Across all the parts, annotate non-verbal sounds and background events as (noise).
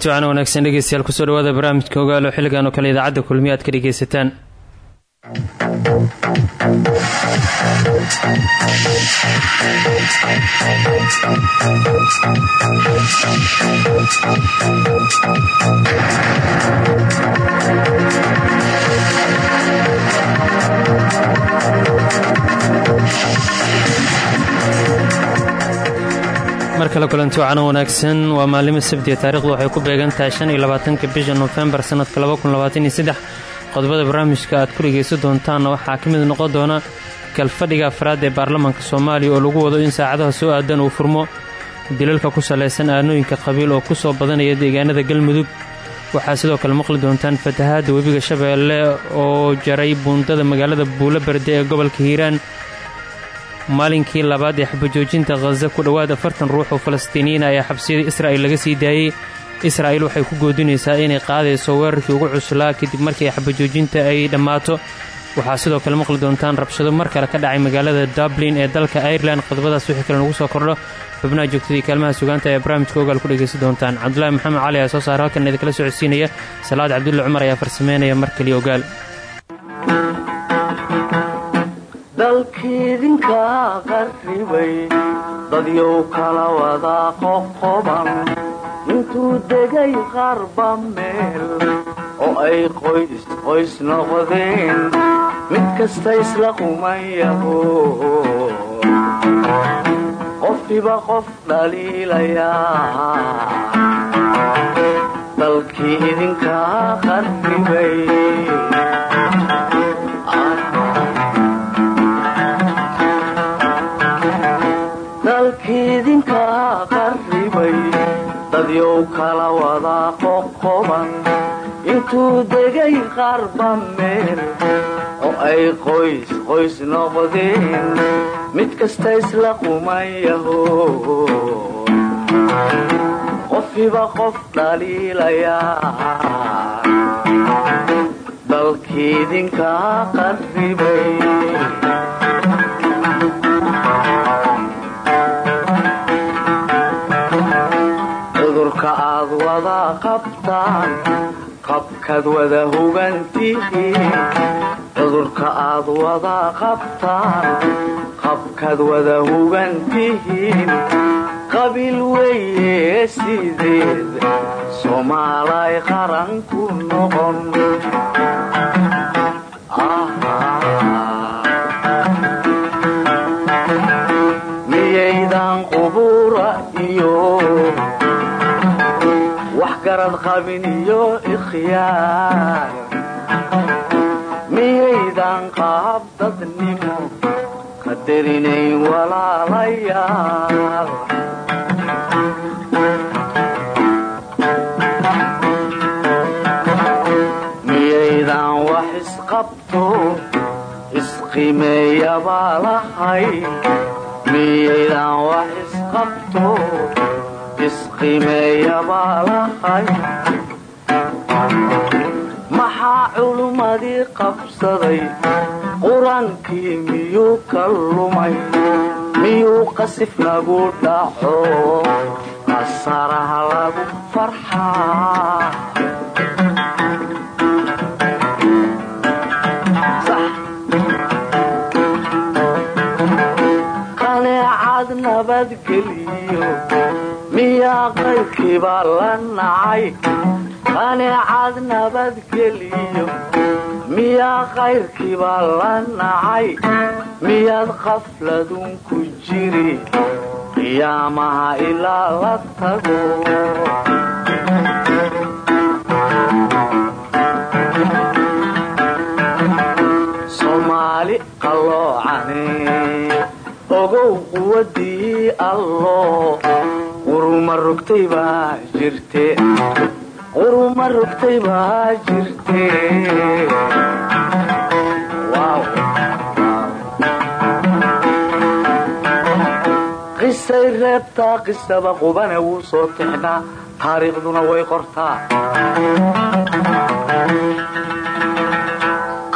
kulanti wacana wanaagsan dhegeystayaal ku soo dhawaada barnaamijka ogaalo xilligan oo kale idaacadda kulmiya aad ka dhegeysataan kale kulanti wacana wanaagsan. Waa maalimo sabtiya taarikhdu waxay ku beegan tahay shan iyo labaatanka bisha nofembar sannadka labakunlabaataniyosaddex qodobada barnaamijka aad ku dhegaysan doontaanna waxaa ka mid noqon doona kalfadhiga afraad ee baarlamaanka soomaaliya oo lagu wado in saacadaha soo aadan uu furmo. Dilalka ku salaysan aanooyinka qabiil oo ku soo badanaya deegaanada galmudug. Waxaa sidoo kale maqli doontaan fatahaadda webiga shabeelle oo jaray buundada magaalada buulo berde ee gobolka hiiraan maalinkii labaad ee xabajoojinta khaza ku dhowaad afartan ruux oo falastiiniyiin ayaa xabsiyada israa'il laga sii daayey israa'il waxay ku goodinaysaa inay qaadayso weerarkii ugu cuslaa kadib markii xabajoojinta ay dhammaato. Waxaa sidoo kale maqli doontaan rabshado mar kale ka dhacay magaalada dublin ee dalka airelan qodobadaas wixii kale nagu soo kordho. Xubnaha joogtadii kaalmaha sugaanta ee barnaamijka ogaal ku dhegaysan doontaan. Cabdulaahi maxamed cali ayaa soo saara halkan idinkala socodsiinaya. Salaad cabdulle cumar ayaa farsameynaya mar kaliya ogaal dalkiidinka qarribay dadyow kala wada qoqoban. Intuu degay qarba meel oo ay qoys qoys noqdeen mid kasta isla qumayaho qofkiba qof dhaliilayaa dalkii idinka qarribay dadyow kala wada qoqoban intuu degay qarba meel oo ay qoys qoys noqdeen mid kasta isla qumayaho. Qofkiba qof dhaliilayaa dalkiidinka qarribay aad wada qabtaan qabkaad wada hugantihiin cudurka aad wada qabtaan qabkaad wada hugantihiin qabiil weeye sideed soomaalay qaran ku noqon qabin iyo ikhyaar miyaydan qaab dadnimo qadarinayn walaalayaal miyaydan wax isqabto isqimeeyabaa miyaydan wax isqabto maxaa culummadii qabsaday qur'aankii miyuu ka lumay miyuu qasif nagu dhaco qasaraha lagu farxaa miyaa qaybkiibaa la nacay qaneecad nabadgeliyo miyaa qayrkiibaa la nacay miyaad qafladun ku jiri. Qiyaamaha ilaa la tago soomaali qalloocane ogow quwadii allo quruma rogtay baa jirte quruma rogtay baa jirte qisay reebtaa qisaba qubane wuu soo tixnaa taariikhduna way qortaa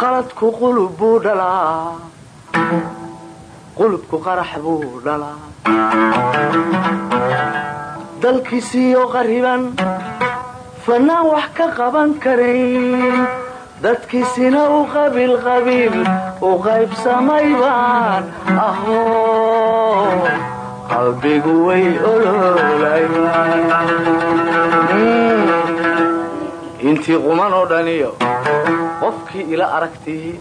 qaladku qulub buu dhalaa qulubku qarax buu dhalaa dalkiisiiyo qariban fanaan wax ka qaban karayn dadkiisina u qabiilqabiil u qaybsamay baan aho. Qalbigu way ololay intii quman oo dhaniyo. Qofkii ila aragtii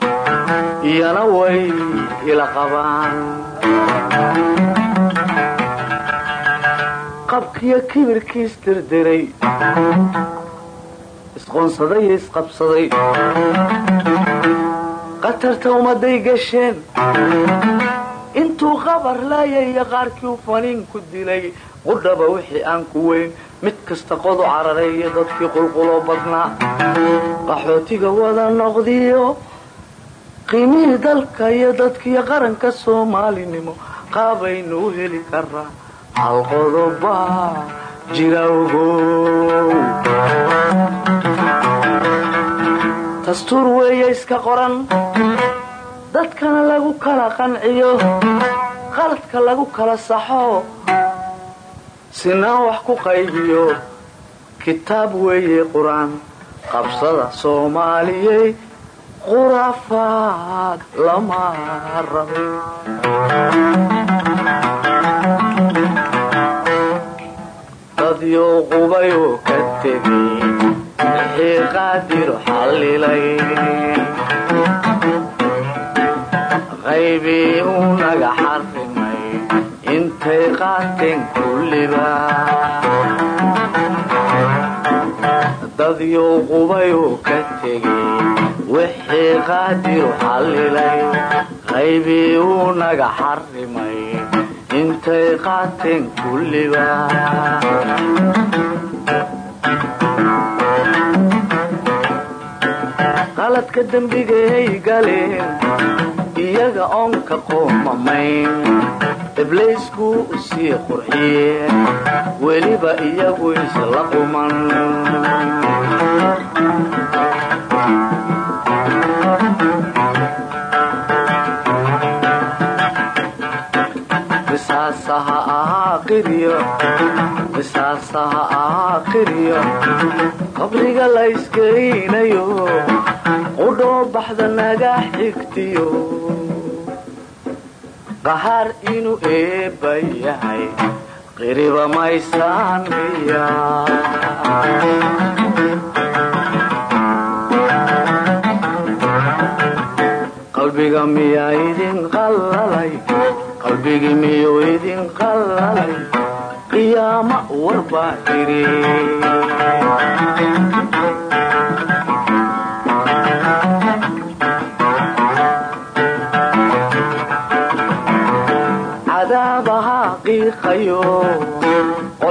iyana way ila qabaan. Qabkiyo kibirkiis dirdiray. Isqoonsaday iyo isqabsaday. Qatarta ummaday gasheen. Intuu qabar laayaya qaarkii u faniin ku dilay qudhaba wixii aan ku weyn mid kasta qodu cararay iyo dadkii qulquloo badnaa. Qaxootiga wada noqdiyo qiimihii dalka iyo dadkiiyo qaranka soomaalinimo qaabaynu heli karaa hal qodobaa jira ogow dastuur weeye iska qoran dadkana lagu kala qanciyo qaladka lagu kala saxo sinaan wax ku qaybiyo. Kitaab weeye qur'aan. Qabsada soomaaliyey. Quraafaad lama rabe dadyo qubayoo ka tegay wixii qaadiru xallilay. Qaybii uu naga xarrimay intay qaateen kulliba dadyo qubayoo ka tegay wixii qaadiru xallilay qaybii uu naga xarrimay intay qaateen kulliba qaladka dembigay galeen iyaga oon ka qoomamayn ibliisku u sii qurxiyeen weliba iyagu isla quman. Qiryo qabriga la yskeynayo qudhoo baxda naga xigtiyo qahaar inuu eebba yahay qiriba maysaan miya qalbiga miyaa idin qallalay qalbigii miyuu idin qallalay qiyaama warbaa jiri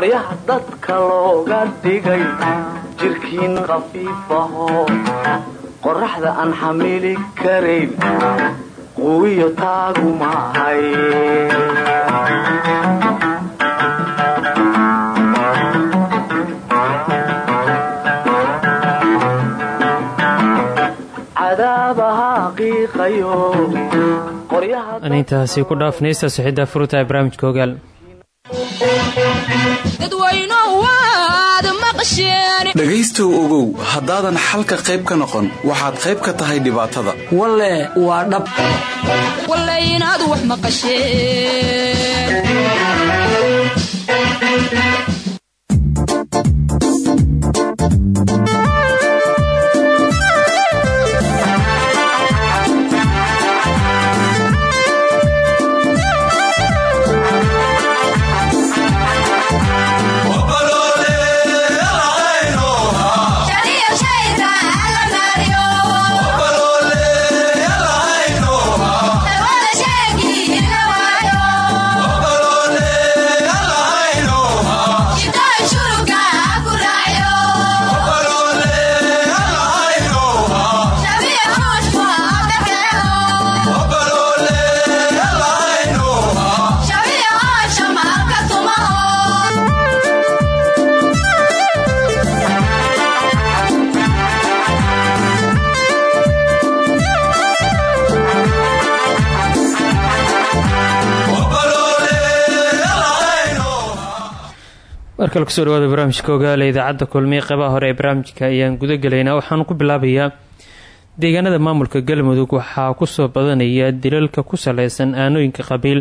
qoryaha dadka looga dhigay jirkiin khafiifaho qoraxda aan xamili karayn quwiyo taagu maahay cadaabaha qiiqayo qoryaha aan intaasi ku dhaafnaysta sixidda furutaha barnaamijka ogaal dhegaystow ogow haddaadan xalka qayb ka noqon waxaad qayb ka tahay dhibaatada. Walle waa dhab. Inaad wax maqasheen. Balole, markale ku soo dhawaada barnaamijka ogaala idaacadda kulmiye qeybaha hore ee barnaamijka ayaan guda gelaynaa waxaanu ku bilaabayaa deegaanada maamulka galmudug. Waxaa ku soo badanaya dilalka ku saleysan aanooyinka qabiil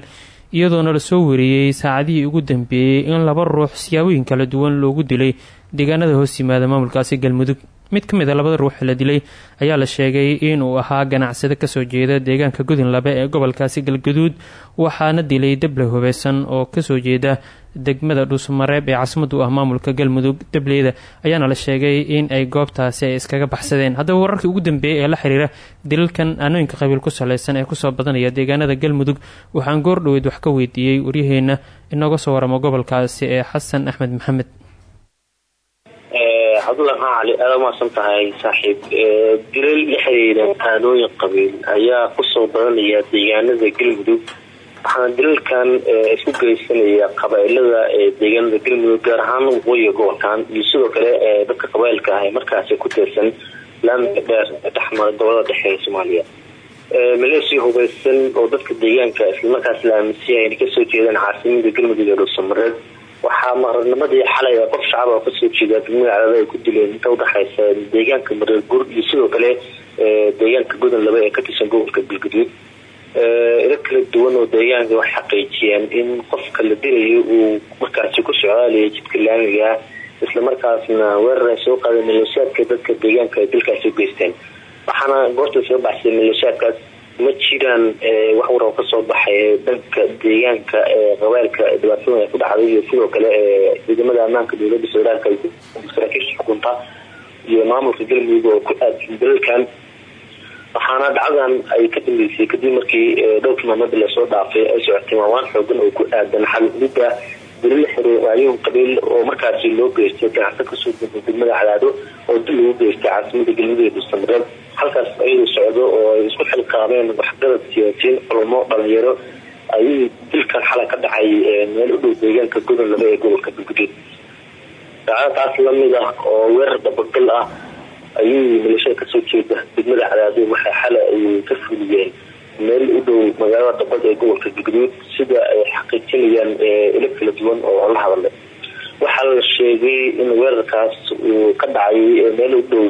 iyadoona la soo wariyey saacadihii ugu dambeeyey in laba ruux siyaabooyin kala duwan loogu dilay deegaanada hoos yimaada maamulkaasi galmudug. Mid ka mid a labada ruux la dilay ayaa la sheegay inuu ahaa ganacsade ka soo jeeda deegaanka gudunlabe ee gobolkaasi galgaduud waxaana dilay dable hubeysan oo ka soo jeeda degmada dhuusmareeb ee caasimadu ah maamulka galmudug dableyda ayaana la sheegay in ay goobtaasi ay iskaga baxsadeen. Haddaba wararkii ugu dambeeyay ee la xiriira dilalkan aanooyinka qabiil ku saleysan ee ku soo badanaya deegaanada galmudug waxaan goordhoweyd wax ka weydiiyey waryaheena inooga soo waramo gobolkaasi ee xasan axmed maxamed. Cabdulla maxaa cali aada tahay saaxiib. Dilal la xiriira qabiil ayaa ku soo badanaya deegaanada galmudug waxaana dilalkan isku geysanaya qabailada deegaanada galmudug gaar ahaan waqooyiga gobolkan iyo sidoo kale dadka qabailka ah ee markaasi ku teersan laamiga dheer dhexmara gobollada dhexe ee soomaaliya. Maleesiya hubeysan oo dadka deegaanka islamarkaas la aaminsanyahay inay ka soo jeedaan caasimada galmudug ee dhuusamareed waxaa maqrarnimadii xalay qof shacab oo ka soo jeeda cadada ay ku dileen. Inta udhexaysa deegaanka mareergur iyo sidoo kale deegaanka godan laba ee ka tirsan gobolka galgaduud ilo kala duwan oo deegaanka waxay xaqiijiyeen in qofka la dilayo uu markaasi ku socdaalaya jidka laamiga islamarkaasna weerar ay soo qaadeen maleeshiyaadka dadka deegaanka ay dalkaasi u geysteen. Waxaana goorta soo baxsay maleeshiyaadkaas ma jiraan wax waroo ka soo baxay dhanka deegaanka qabailka dhibaatada ay ku dhacday iyo sidoo kale ciidamada ammaanka dowladda federaalk saraakiisha xukunta iyo maamulka galmudug oo ku aadsan dalalkan waxaana dhacdadan ay ka dambeysay kadib markii dhowrkii maamada la soo dhaafay ay socotay maawaan xoogan oo ku aadan xalulida dalil xiriir waayoon qabiil oo markaasi loo geystay ganacso ka soo gudba degmada cadaado oo dil lagu geystay caasimada galmudug ee dhuusamareed halkaas ayadu socdo oo ay isku xilqaabeen waxgarad siyaasiyiin culamo dhalinyaro ayay dilkan xala ka dhacay meel u dhow deegaanka godan laba ee gobolka galguduud dacada taas la mid ah oo weerar dabagal ah ayay maleeshada ka soo jeeda degmada cadaado waxay xala ay ka fuliyeen meel u dhow magaalada dabad ee gobolka galguduud sida ay xaqiijinayaan ilo kala duwan oo la hadalay waxaa la sheegay in weerarkaas uu ka dhacay meel u dhow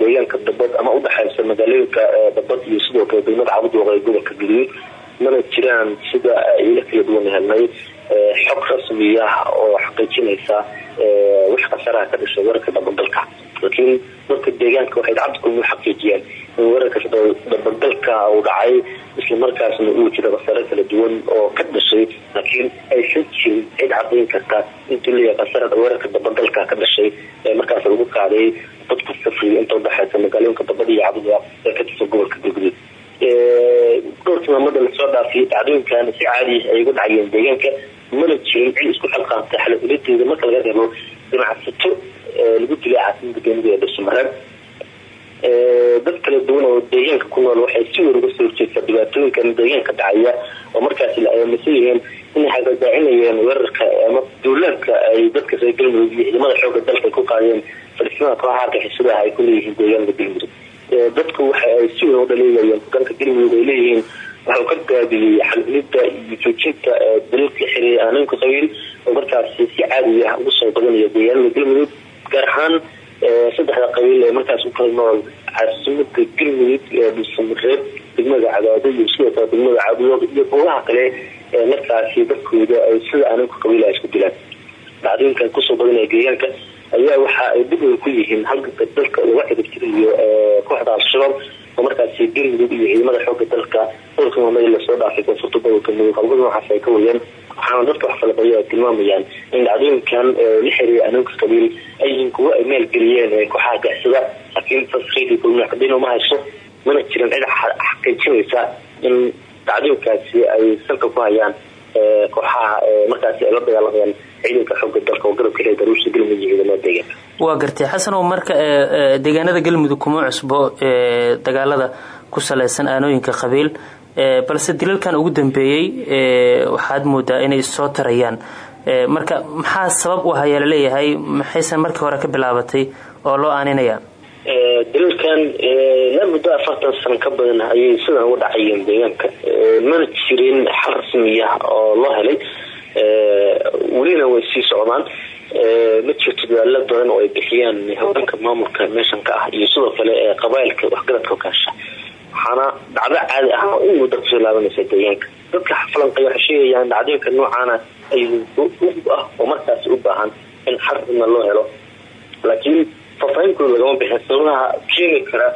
deegaanka dabad ama udhexaysa magaalooyinka dabad iyo sidoo kale degmada cabudooq ee gobolka galguduud mana jiraan sida ilo kala duwan helnay xog rasmi ah oo xaqiijinaysa wax khasaraha ka dhashay weerarka dabagalka laakiin dadka deegaanka waxay gacanta kulmu xaqiijiyeen in weerarka dabagalka uu dhacay islamarkaasna uu jiro khasare kala duwan oo ka dhashay. Laakiin aysan jirin cid cadayn karta intuu leeyahay khasarada weerarka dabagalka ka dhashay ee markaas lagu qaaday dad ku safriya inta udhexaysa magaalooyinka dabada iyo cabda ee ka tirsan gobolka galguduud dhowrkii maamada la soo dhaafiyay dhacdooyinkan si caadi ay uga dhacayeen deegaanka. Mana jirin cid isku xilqaantay xalafuladeeda marka laga reebo ganacsato lagu dilay caasimada galmudug ee dhuusamareeb dad kala duwan oo deegaanka ku nool waxay si weyn uga soo horjeestaa dhibaatooyinkan deegaanka dhacaya oo markaasi la aaminsan yihiin inay xagagaacinayeen weerarka ama duulaanka ay dadka reer galmudug iyo ciidamada xooga dalka ku qaadeen. Fadhiismada kooxaha argixisadaha ay ku leeyihiin deegaanka galmudug dadku waxa ay si weyn u dhaleelayeen hogaanka galmudug leeyihiin. Waxuu ka gaabiyey xalilida iyo joojinta dalalka xiriir aanooyinka qabiil oo markaasi si caadi ah ugu soo badanaya deegaanada galmudug gaar ahaan saddexda qabiil ee markaas u kala nool caasimada galmudug ee dhuusamareeb degmada cadaado iyo sidoo kale degmada cabudooq iyo goobaha kale ee markaasi dadkooda ay sida aanooyinka qabiil ay isku dilaan. Dhacdooyinkan ku soo badanaya deegaanka ayaa waxa ay dib ku yihiin halka dalka laga ciribtiriyo kooxda al-shabaab oo markaasi galmudug iyo ciidamada xooga dalka dhowrka maamadi la soo dhaafay koonfurta gobolka mudug qabgada noocaas ay ka wayeen waxaana dadka waxfalabaya ay tilmaamayaan in dhacdooyinkan la xiriira anoonka qabiil ay yihiin kuwo ay maalgeliyeen kooxaha gacsada laakiin tasriidi kulmi cadin uma hayso mana jiran cid xaqiijinaysa in dhacdooyinkaasi ay salka ku hayaan kooxaha markaasi ay la dagaalamayaan ciidanka xooga dalka oo garabka le daruusha galmudug iyo ciidamada deegaanka. Waa gartay xasan oo marka deegaanada galmudug kuma cusbo dagaalada ku saleysan aanooyinka qabiil balse dilalkan ugu dambeeyey waxaad moodaa inay soo tarayaan. Marka maxaa sabab u ahayaa la leeyahay maxaysan markii hore ka bilaabatay oo loo aaninaya? Dalalkan la muddo afartan sano ka badan ayay sidan uga dhacayeen deegaanka. Mana jirin xal rasmi ah oo loo helay welina way sii socdaan. Ma jirto dadaalo badan oo ay bixiyaan haweenka maamulka meeshan ka ah iyo sidoo kale qabailka waxgaradka kaasha. Waxaana dhacdo caadi ah oo in muddo laabanaysa deegaanka. Dadka falanqay waxay sheegayaan dhacdooyinka noocaana ay ugub ah oo markaasi u baahan in xarina loo helo. Laakiin faafaahinkooda lagama bixin sababaha keeni kara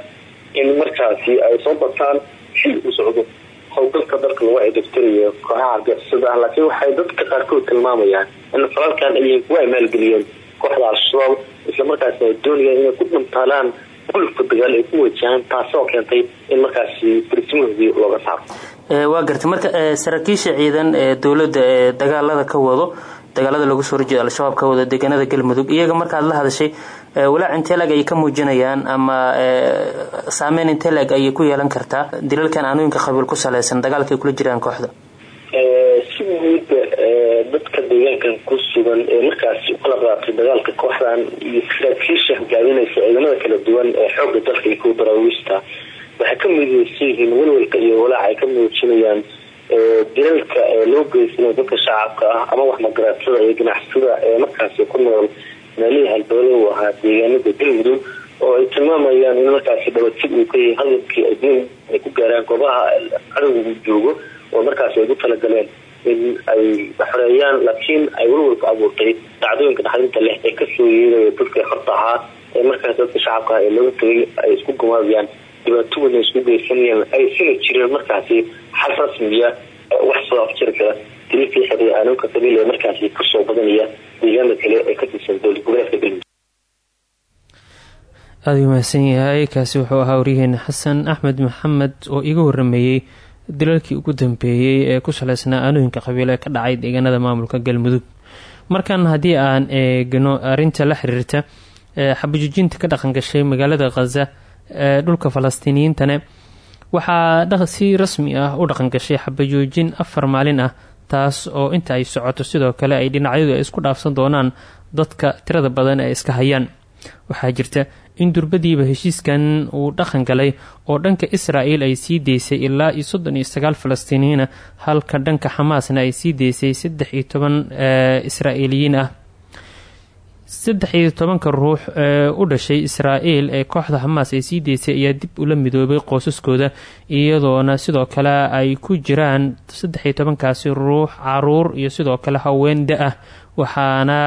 in markaasi ay soo bataan xil u socdo howlgalka dalka lagu cidibtirayo kooxaha argixisada ah laakiin waxay dadka qaarkood tilmaamayaan in falalkan ay kuwa ay maalgeliyeen kooxda al-shabaab islamarkaasna ay doonayaan inay ku dhantaalaan gulufka dagaal ay ku wajahaan taasoo keentay in markaasi farisimahoodii looga saaro. Waa gartay. Marka saraakiisha ciidan ee dowladda ee dagaalada ka wado dagaalada lagu soo horjeeda al-shabaab ka wado deegaanada galmudug iyaga markaad la hadashay walaac intelag ayay ka muujinayaan ama saameyn intelag ayay ku yeelan kartaa dilalkan aanooyinka qabiil ku saleysan dagaalka ay kula jiraan kooxda. Si guudba dadka deegaankan ku sugan ee markaasi u kala qaatay dagaalka kooxdan iyo saraakiisha hogaaminaysa ciidamada kala duwan ee xooga dalka iyo kuwa daraawiista waxay ka mideysan yihiin walwalka iyo walaac ay ka muujinayaan dilalka loo geysanayo dadka shacabka ah ama waxmagaraadsada iyo ganacsada ee markaasi ku nool meelihii halbeelo u ahaa deegaanada galmudug oo ay tilmaamayaan in markaasi dhabatib uu ka yahay hadalkii adduun ay ku gaaraan goobaha cadowga uu joogo oo markaasi ay ku talagaleen in ay xoreeyaan laakiin ay walwalka abuurtay dhacdooyinka dhaxdinta leh ee ka soo yeedaya dadka horta ahaa ee markaas dadka shacabka ee looga tagay ay isku gumaadayaan dhibaatooyina isku geysanayaan ay sina jireen markaasi xal rasmiya wax soo afjiri kara dililkii xiriir aanunka qabiil ee markaasi ka soo badanaya deegaanada kale ee ka tirsan dowlad galmudug aada u mahadsan yahay kaasi wuxuu ahaa waryaheena xasan axmed maxamed oo iga warameeyey dilalkii ugu dambeeyey ee ku saleysnaa aanooyinka qabiil ee ka dhacay deegaanada maamulka galmudug. Markan haddii aan eegno arinta la xiriirta xabajujinta ka dhaqan gashay magaalada khaza ee dhulka falastiiniyiintane waxaa si rasmi ah u dhaqan gashay xabajoojin afar maalin ah taas oo inta ay socoto sidoo kale ay dhinacyadu isku dhaafsan doonaan dadka tirada badan ee iska hayaan. Waxaa jirta in durbadiiba heshiiskan uu dhaqan galay oo dhanka israel ay sii deysay ilaa iyo soddon iyo sagaal falastiiniyiina halka dhanka xamaasna ay sii deysay saddex iyo toban israa'iiliyiin ah saddex iyo tobanka ruux ee u dhashay israel ee kooxda xamaas ay sii deysay ayaa dib ula midoobay qoosaskooda iyadoona sidoo kale ay ku jiraan saddex iyo tobankaasi ruux carruur iyo sidoo kale haween da'ah waxaana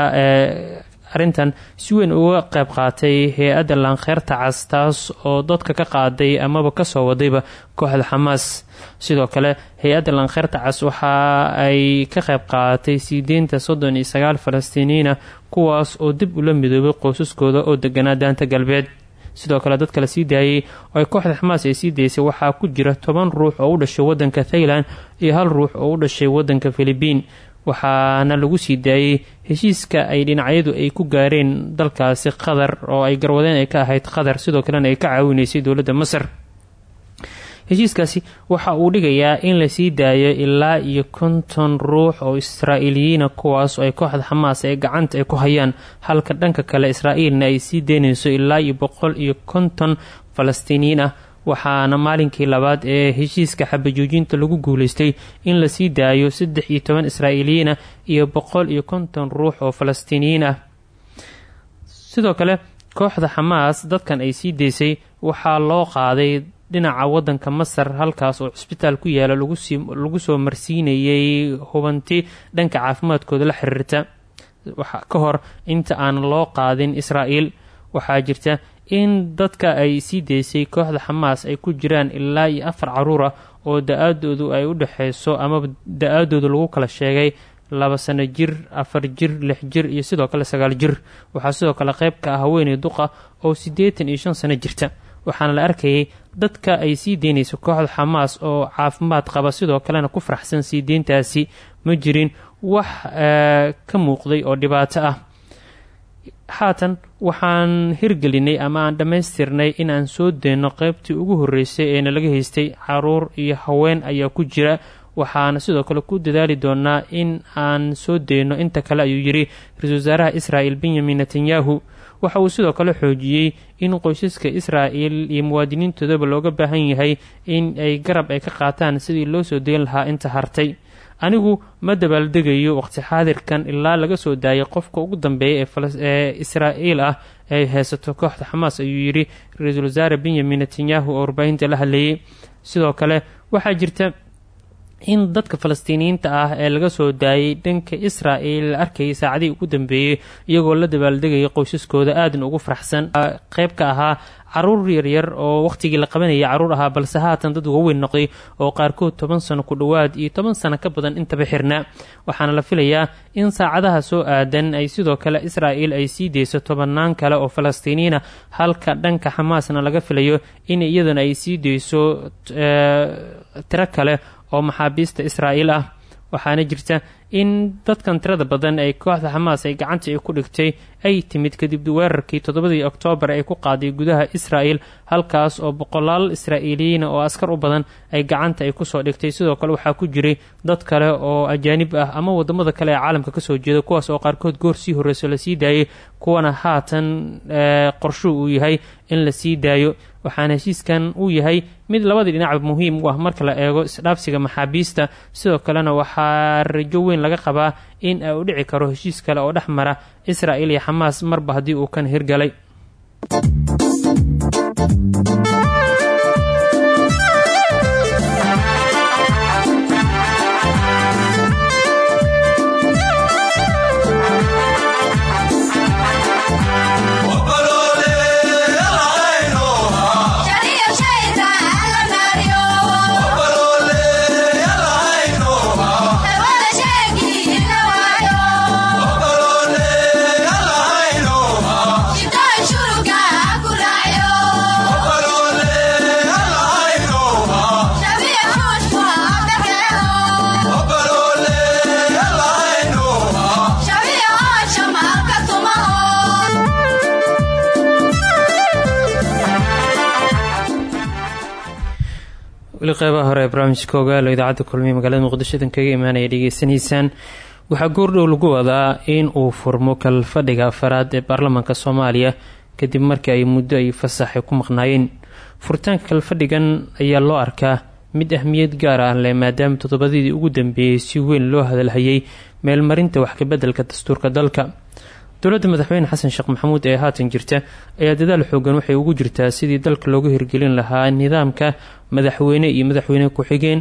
arrintan si weyn uga qayb qaatay hay'adda laankeyrta cas taas oo dadka ka qaaday amaba ka soo wadayba kooxda xamaas sidoo kale hay'adda laankeyrta cas waxa ay ka qayb qaadatay sii deynta soddon iyo sagaal falastiiniyiina kuwaas oo dib ula midoobay qoysaskooda oo deganaa daanta galbeed. Sidoo kale dadka la sii daayay oo ay kooxda xamaas ay sii daysay waxaa ku jira toban ruux oo u dhashay wadanka thailand iyo hal ruux oo u dhashay wadanka philibiin waxaana lagu sii daayey heshiiska ay dhinacyadu ay ku gaareen dalkaasi qatar oo ay garwadeen ay ka ahayd qatar sidoo kalena ay ka caawinaysay dowladda masar. Heshiiskaasi waxa uu dhigayaa in la sii daayo ilaa iyo konton ruux oo israa'iiliyiina kuwaas oo ay kooxda xamaas ee gacanta ay ku hayaan halka dhanka kale israa'iilna ay sii deynayso ilaa iyo boqol iyo konton falastiiniyiin ah waxaana maalinkii labaad ee heshiiska xabajoojinta lagu guuleystay in la sii daayo saddex iyo toban israa'iiliyiin ah iyo boqol iyo konton ruux oo falastiiniyiin ah. Sidoo kale kooxda xamaas dadkan ay sii deysay waxaa loo qaaday dhinaca wadanka masar halkaas oo cisbitaal ku yaalla lagu soo marsiinayay hubanti dhanka caafimaadkooda la xiriirta. Ka hor inta aan loo qaadin israa'iil waxaa jirta in dadka ay sii deysay kooxda xamaas ay ku jiraan ilaa iyo afar carruur ah oo da'aadoodu ay u dhexeyso amaba da'aadoodu lagu kala sheegay laba sano jir afar jir lix jir iyo sidoo kale sagaal jir. Waxaa sidoo kale qeyb ka ah haweeney duqa oo siddeetan iyo shan sano jirta. Waxaana la arkayay dadka ay sii deynayso kooxda xamaas oo caafimaad qaba sidoo kalena ku faraxsan sii deyntaasi. Ma jirin wax ka muuqday oo dhibaato ah haatan waxaan hirgelinay ama aan dhammaystirnay in aan soo deyno qeybtii ugu horreysay ee nalaga haystay carruur iyo haween ayaa ku jira. Waxaana sidoo kale ku dadaali doonaa in aan soo deyno inta kale ayuu yidhi ra'iisul wasaaraha israa'el benyamin netanyahu. Waxa uu sidoo kale xoojiyey in qoysaska israa'el iyo muwaadiniintoodaba looga baahan yahay in ay garab ay ka qaataan sidii loo soo deyn lahaa inta hartay anigu ma dabaaldegayo waqti xaadirkan ilaa laga soo daayay qofka ugu dambeeya ee israa'iil ah ay haysato kooxda xamaas ayuu yidhi ra'iisul wasaare benyamin netanyahu oo warbaahinta la hadleeyey sidoo kale waxaa jirta in dadka falastiiniyiinta ah ee laga soo daayay dhanka israel la arkayay saacadihii ugu dambeeyey iyagoo la dabaaldegaya qoysaskooda aadna ugu faraxsan. Qeyb ka ahaa carruur yaryar oo waqtigii la qabanayay carruur ahaa balse haatan dad waaweyn noqday oo qaarkood toban sano ku dhowaad iyo toban sano ka badan intaba xirnaa waxaana la filayaa in saacadaha soo aadan ay sidoo kale israel ay sii deyso tobanaan kale oo falastiiniyiina halka dhanka xamaasna laga filayo in iyaduna ay sii deyso tiro kale oo maxaabiista israa'iil ah. Waxaana jirta in dadkan tirada badan ee kooxda xamaas ay gacanta ay ku dhigtay ay timid kadib weerarkii toddobadii oktoobar ay ku qaaday gudaha israa'el halkaas oo boqolaal israa'iiliyiina oo askar u badan ay gacanta ay ku soo dhigtay. Sidoo kale waxaa ku jiray dad kale oo ajaanib ah ama waddamada kale ee caalamka ka soo jeeda kuwaas oo qaarkood goor sii horreyso la sii daayay kuwana haatan qorshuu uu yahay in la sii daayo waxaana heshiiskan uu yahay mid labadii dhinacba muhiim u ah marka la eego isdhaafsiga maxaabiista. Sidoo kalena waxaa rajo weyn laga qabaa in u dhici karo heshiis kale oo dhex mara israa'il iyo xamaas marba haddii uu kan hirgalay weli qeybaha hore ee barnaamijka ogaalo idaacadda kulmiye magaalada muqdisho idan kaga imaanaya dhegeysanaysaan waxaa goordhow lagu wadaa in uu furmo kalfadhiga afaraad ee baarlamaanka soomaaliya kadib markii ay muddo ay fasaxay ku maqnaayeen. Furitaanka kalfadhigan ayaa loo arkaa mid ahmiyad gaar ah leh maadaama toddobadadii ugu dambeeyey si weyn loo hadalhayay meelmarinta wax kabeddelka dastuurka dalka dowladda madaxweyne xasan sheekh maxamuud ee haatan jirta ayaa dadaal xoogan waxay ugu jirtaa sidii dalka loogu hirgelin lahaa nidaamka madaxweyne iyo madaxweyne ku-xigeen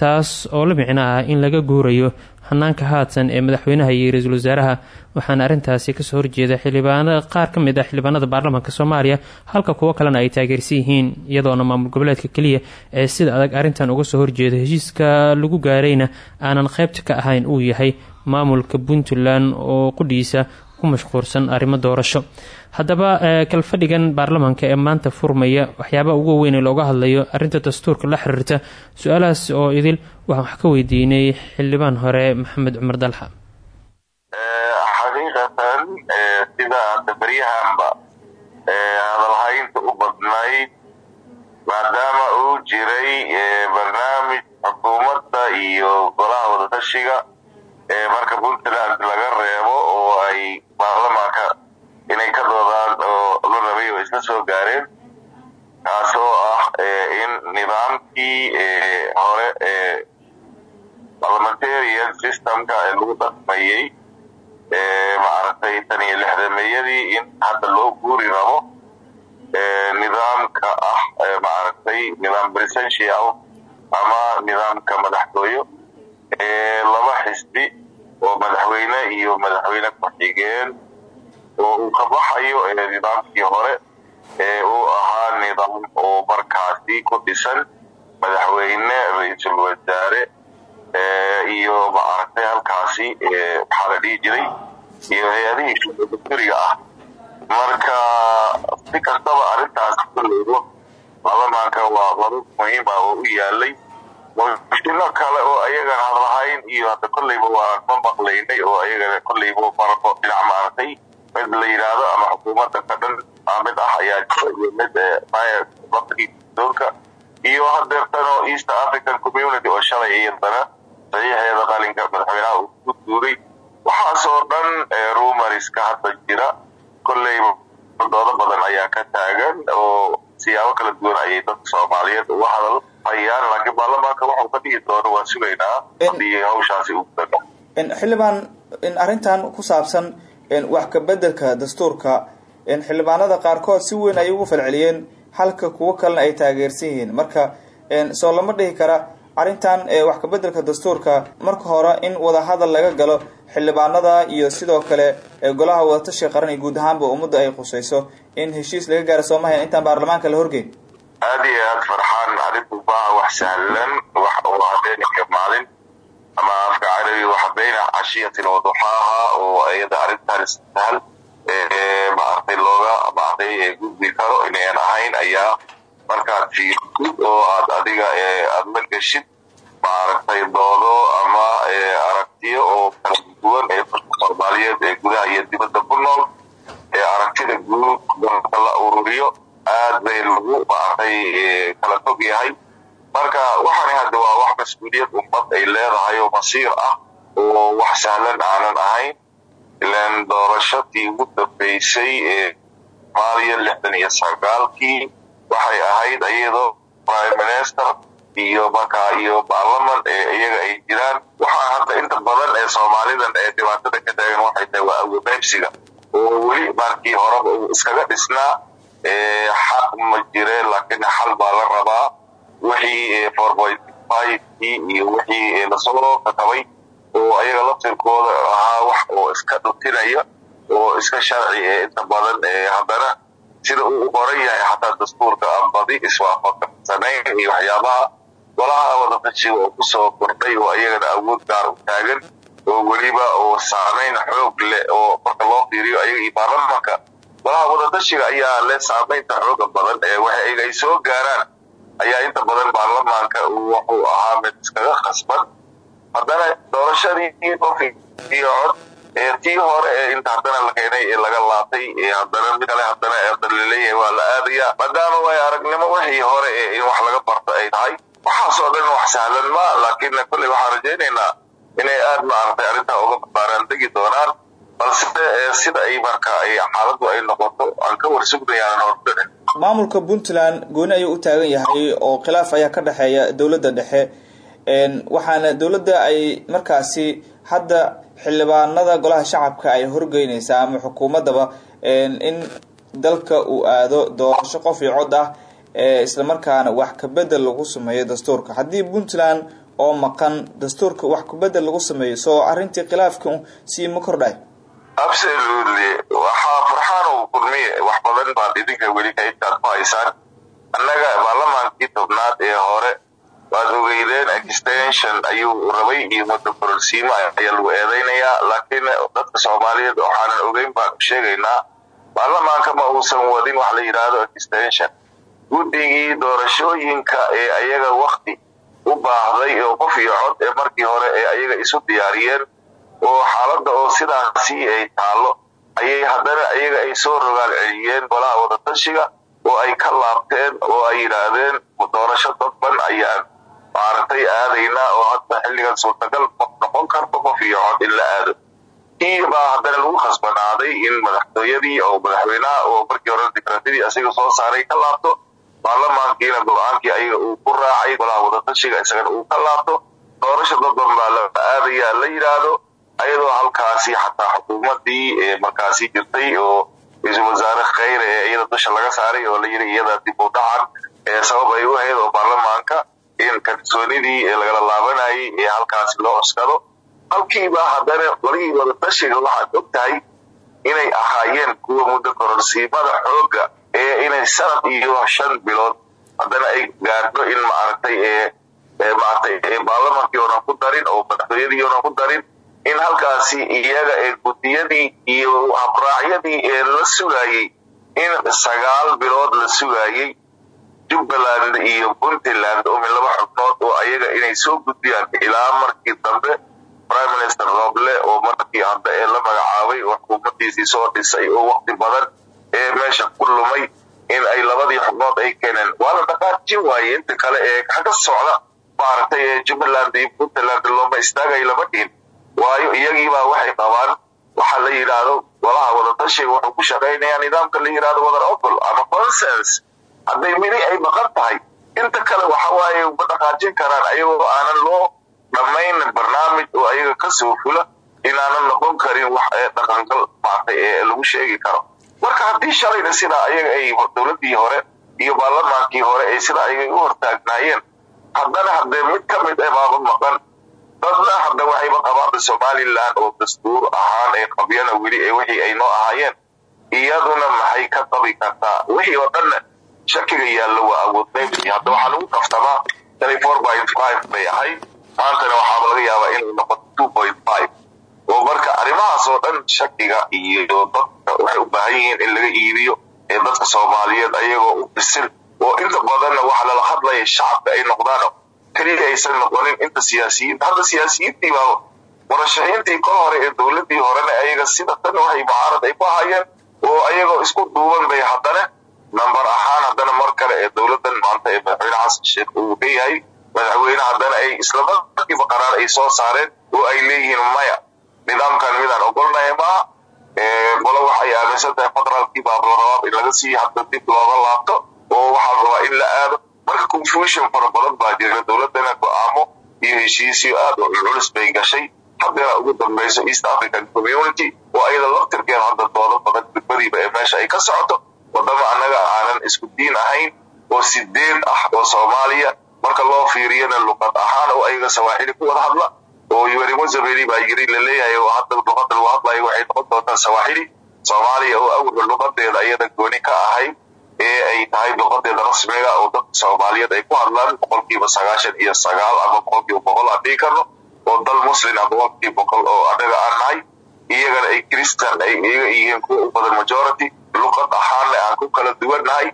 taas oo la micno ah in laga guurayo hanaanka haatan ee madaxweynaha iyo ra'iisul wasaaraha. Waxaana arrintaasi ka soo horjeeda xildhibaanada qaar ka mid ah xildhibaanada baarlamaanka soomaaliya halka kuwo kalena ay taageersan yihiin iyadoona maamul goboleedka keliya ee sida adag arrintan uga soo horjeeda heshiiska lagu gaarayna aanan qaybta ka ahayn uu yahay maamulka puntland oo qudhiisa ku mashquulsan arrimo doorasho. Haddaba kalfadhigan baarlamaanka ee maanta furmaya waxyaabaha ugu weyn ee looga hadlayo arrinta dastuurka la xiriirta su'aalahaas oo idil waxaan wax ka weydiinay xildhibaan hore maxamed cumar dalxa. Xaqiiqatan sida hadda beryahanba hadalhaynta u badnayd maadaama uu jiray barnaamij xukuumadda iyo golaha wadatashiga marka puntland laga baarlamaanka inay ka doodaan oo la rabay oo isla soo gaareen kaasoo ah in nidaamkii hore ee parliamentarian systemka ee lagu dhaqmayey maaragtay tan iyo lixdameeyadii in hadda loo guuri rabo nidaamka ah maaragtay nidaam presidential ama nidaamka madaxtooyo laba xisbi oo madaxweyne iyo madaxweyne ku-xigeen oo uu ka baxayo nidaamkii hore ee uu ahaa nidaam oo markaasi ku dhisan madaxweyne ra'iisul wasaare iyo maaragtay halkaasi maxaa la dhihi jiray iyo hay'adihii shuucuduriga ah. Marka si kastaba arrintaas kuleydo baarlamaanka waa laba muhiim ah oo u yaalay mushkilo kale oo ayagana hadlahayn iyo hadda kolleyba waa ma maqlaynay oo ayagana kolleyba marbo dhinac maaragtay mid la yidhaahdo ama xukuumadda ka dhan mid ah ayaa jira iyo mid doorka iyo hadeertan oo east african community oo shalay iyadana saxiixeeda qalinka madaxweynaha uu ku duuday waxaasoo dhan rumariska hadda jira. Kolleyba doodo badan ayaa ka taagan oo siyaabo kala duwan ayay dadka soomaaliyeed uga hadal. Hayaan laakiin baarlamaanka waxuu ka dhigi doono waa sugaynaa haddii hawshaasi u gudano xildhibaan arrintan ku saabsan wax ka bedelka dastuurka xildhibaanada qaarkood si weyn ay ugu falceliyeen halka kuwo kalena ay taageersan yihiin. Marka soo lama dhihi kara arrintan wax ka bedelka dastuurka marka hore in wadahadal laga galo xildhibaanada iyo sidoo kale golaha wadatashiga qaran guud ahaanba ummadda ay khusayso. In heshiis laga gaaro soomaaliya intaan baarlamaanka la horgeyn. Aada iyo aad farxaan. Arrintu baa wax sahlan wax oo habeenka maalin ama afka carabi waxa bayna cashiyatin waduxaaha oo iyada arrintan sahal maaragtay looga maaragtay gudbi karo inayan ahayn ayaa markaad fiirtid oo aad adiga aada la geshid maaragtay doodo ama ururiyo aad bay lagu maaragtay kala fog yahay. Marka waxani hadda waa wax mas'uuliyad ummad ay leedahay oo masiir ah oo wax sahlan aanan ahayn. Ilaan doorashadii ugu dambeysay ee soomaaliya lixdan iyo sagaalkii waxay ahayd iyadoo prime minister iyo markaa iyo baarlaman ee iyaga ay jiraan. Waxaa hadda inta badan ee soomaalidan ee dhibaatada ka taagan waxay tahay waa awobeybsiga oo weli markii horeba uu iskaga dhisnaa xaq ma jire laakiin xal baa la rabaa. Wixii five iyo wixii la soo kakabay oo ayaga laftirkooda ahaa wax oo iska dhutinaya oo iska sharci ee inta badan haddana sida uu qoran yahay xataa dastuurka ambadi iswaafaqsanayn iyo waxyaabaha golaha wadatashiga oo ku soo kordhay oo iyagana awood gaar u taagan oo weliba oo saamayn xoog leh oo marka loo fiiriyo ayaga iyo baarlamaanka golaha wadatashiga ayaa leh saamaynta xooga badan ee wax ayaga ay soo gaaraan. Ayaa inta badan baarlamaanka wuxuu ahaa mid iskaga khasban. Haddana doorashadii qof iyo cod ee tii hore ee inta haddana la keenay ee laga laabtay ee haddana mid kale haddana hadda la leeyahay waa la aadayaa. Maadaama way aragnimo wixii hore ee in wax laga barto ay tahay waxaasoo dhan wax sahlan ma laakiin kolley waxaan rajaynaynaa inay aad maaragtay arrintaa uga baaraan degi doonaan balse hordhanin maamulka puntland gooni ayuu u taagan yahay oo khilaaf ayaa ka dhexeeya dowladda dhexe. Waxaana dowladda ay markaasi hadda xildhibaanada golaha shacabka ay horgeynaysaa ama xukuumaddaba in dalka uu aado doorasho qof iyo cod ah islamarkaana wax kabedel lagu sameeyo dastuurka. Haddii puntland oo maqan dastuurka wax kabedel lagu sameeyo soo arrintii khilaafka sii ma kordhay absolutely. Waxaa farxaan uu kulmiye wax badan baad idinka weli ka intaad ku haysaan. Annaga baarlamaankii tobnaad ee hore. Waad ogeydeen extension ayuu rabay iyo mutakororsiimo ayaa lagu eedeynayaa laakiin dadka soomaaliyeed waxaanan ogeyn baan sheegaynaa baarlamaanka ma uusan wadin wax la yidhaahdo extension. Guddigii doorashooyinka ee ayaga wakti u baahday oo qof iyo cod ee markii hore ee ayaga isu diyaariyeen oo xaaladda oo sidaasi ay taalo ayay haddana iyaga ay soo rogaal celiyeen golaha wadatashiga oo ay ka laabteen oo ay yidhaahdeen doorasho dadban ayaan maaragtay aadaynaa oo hadda xilligan suurtagal noqon karto qof iyo cod in la aado. Kii baa haddana lagu khasbanaaday in madaxtooyadii oo madaxweynaha oo markii hore dikratadii asiga soo saaray ka laabto baarlamaankiina go'aankii ayaga uu ku raacay golaha wadatashiga isagana uu ka laabto doorasho dadban baa la aadayaa la yidhaahdo ayadoo halkaasi xataa xukuumadii markaasi jirtay oo ra'iisul khayre ee iyada dusha laga saaray oo la yiri iyada dib u dhacan ee sabab ay u ahayd oo baarlamaanka in kalsoonidii lagala laabanayay ee halkaasi loo cuskado halkiiba haddana golihii wadatashiga waxaad og tahay inay ahaayeen kuwa muddo kororsiimada xoogga ee inay sanad iyo shan bilood haddana ay gaadho in maaragtay maaragtay baarlamaankii oonan ku darin oo madaxtooyadii oonan ku darin in halkaasi iyaga ee guddiyadii iyo habraacyadii ee la sugayey in sagaal bilood la sugayey jubbaland iyo puntland oo min laba xubnood oo ayaga inay soo gudbiyaan ilaa markii dambe prime minister roble oo markii hadda ee la magacaabay oo xukuumadiisii soo dhisay oo waqti badan ee meesha ku lumay in ay labadii xubnood ay keeneen. Waa la dhaqaajin waaye inta kale ee kaga socda maaragtay ee jubbaland iyo puntland looma istaagay lama dhihin waayo iyagiibaa waxay qabaan waxa la yidhaahdo golaha wadatashiga wuxuu ku shaqaynayaa nidaamka la yidhahdo wadar ogol ama consens hadday midi ay maqan tahay inta kale waxawaaye ma dhaqaajin karaan ayagoo aanan loo dhammayn barnaamij oo ayaga ka soo fula inaanan noqon karin wax ee dhaqangal maartay ee lagu sheegi karo. Marka haddii shalayna sidaa ayaga ay dowladii hore iyo baarlamaankii hore ay sidaa ayaga u hortaagnaayeen haddana haddee mid ka mid ah baaba maqan dadna hadda waxayba qabaanba somalilan oo dastuur ahaan ay qabyana weli ee wixii ay noo ahaayeen iyaduna maxay ka qabi kartaa? Wixii oo dhanna shakiga yaallo waa awood qaybsi hadda waxaa lagu kaftamaa bay ahayd. Maantana waxaaba laga yaabaa inay noqoto oo marka arrimahaas oo dhan shakiga iyo dadka waxay u baahan yihiin in laga iibiyo ee dadka soomaaliyeed ayagoo u bisil. Oo inta badanna waxa lala hadlaya shacabka ay noqdaano keliya aysan noqonin inta siyaasiyiinta hadda siyaasiyiintii baa murashaxiintii kol hore ee dowladii horena ayaga sida tan waxay mucaarad ay ku hayeen oo ayagoo isku duuban bay haddana nambar ahaan haddana mar kale ee dowladan maanta ee madaxweyne xasan sheekh uu leeyahay madaxweyne haddana ay islamarkiiba qaraar ay soo saareen oo ay leeyihiin maya. Nidaamkan midaan ogolnahay maaha qolo waxay aaminsan tahay federaalkii baa la in laga sii hadda dib looga laabto oo waxaa rabaa in la aado marka confusion fara badan baa jira dowladana go'aamo iyo heshiisyo aad u culculus bay gashay. Haddana ugu dambeyso east african community oo ayada laftirkeeda hadda doodo badan dibadiiba ee meesha ay ka socoto. Wadama annaga aanan isku diin ahayn oo sideed ah oo soomaaliya. Marka loo fiiriyana luqad ahaan oo ayaga sawaaxili ku wada hadla oo museveni baa yiri la leeyahay oo hadda luqada lagu hadlayo waxay noqon doontaa sawaaxili soomaaliya oo awalba luqadeeda iyada gooni ka ahayd ee ay tahay luqadeeda rasmiga oo dadka soomaaliyeed ay ku hadlaan boqolkiiba sagaashan iyo sagaal ama boqolkiiba boqol aan karno oo dal muslim ah boqolkiiba boqol oo annaga aan nahay iyagana ay christian ay iyaga yihiin kuwa u badan majority. Luqad ahaanna aan ku kala duwannahay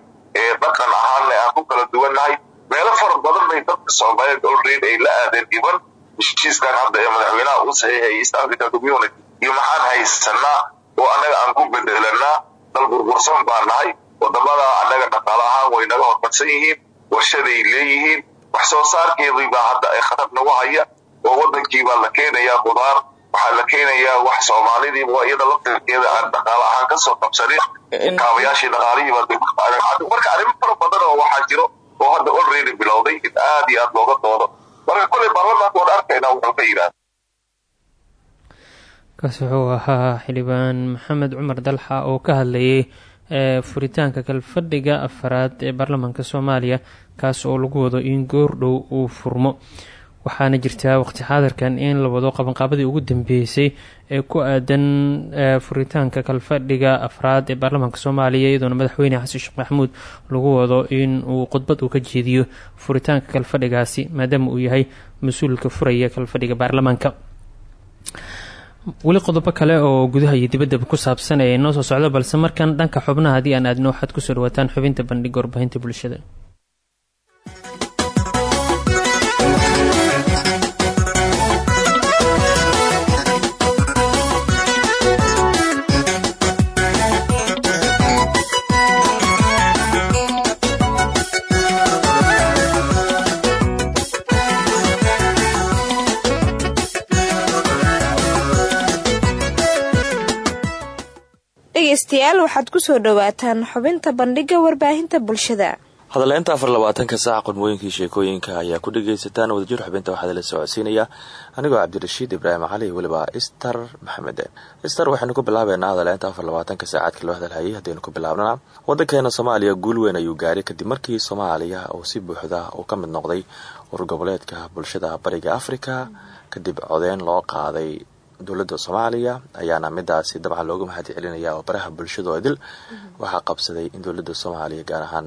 ee dhaqan ahaanna aan ku kala duwannahay meelo fara badan bay dadka soomaaliyeed already ay la aadeen iban heshiiskan hadda ee madaxweynaha uu saxiixay east africa community. Iyo maxaan haysanaa oo annaga aan ku bedelanaa dal burbursan baan nahay waddamada annaga dhaqaale ahaan way naga hormarsan yihiin warshaday leeyihiin wax soo saarkeedii baa hadda ay khatar nagu haya oo wadankii baa la keenayaa qudaar waxaa la keenayaa wax soomaalidii waa iyada laftirkeeda aan dhaqaale ahaan ka soo qabsanin kaabayaashii dhaqaalihii baa marka arrimo fara badan oo waxaa jiro oo hadda already bilowday in aad iyo aad looga doodo marka koley baarlamaanka waan arkaynaa wuxuu ka yidhahda kaasi wuxuu ahaa xildhibaan maxamed cumar dalxa oo ka hadlayay furitaanka kalfadhiga afaraad ee baarlamaanka soomaaliya kaas oo lagu wado in goordhow uu furmo. Waxaana jirtaa waqti xaadirkan in la wado qabanqaabadii ugu dambeysay ee ku aadan furitaanka kalfadhiga afraad ee baarlamaanka soomaaliya iyadoona madaxweyne xasan sheekh maxamuud lagu wado in uu khudbad uu ka jeediyo furitaanka kalfadhigaasi maadaama uu yahay mas'uulka furaya kalfadhiga baarlamaanka weli qodobo kale oo gudaha iyo dibaddaba ku saabsan ee noo soo socdo balse markan dhanka xubnaha haddii aan aadno waxaad ku soo dhawaataan xubinta bandhiga warbaahinta bulshada dhegeystayaal waxaad ku soo dhawaataan xubinta bandhiga warbaahinta bulshada. Hadaleynta afar labaatanka saac qodmooyinkii sheekooyinka ayaa ku dhagaysataan wadajir xubinta waxaa la socodsiinaya. Anigoo cabdirashiid ibraahim cali weliba ister maxamed. Ister waxaynu ku bilaabeynaa hadaleynta afar labaatanka saacadka loo hadalhayay haddaynu ku bilaabnana. Wadankeena soomaaliya guul weyn ayuu gaaray kadib markii soomaaliya uu si buuxda uu ka mid noqday urur bulshada bariga afrika kadib codeyn loo qaaday dowladda soomaaliya ayaana midaasi dabcan looga mahad celinaya oo baraha bulshada oo idil waxaa qabsaday in dowladda soomaaliya gaar ahaan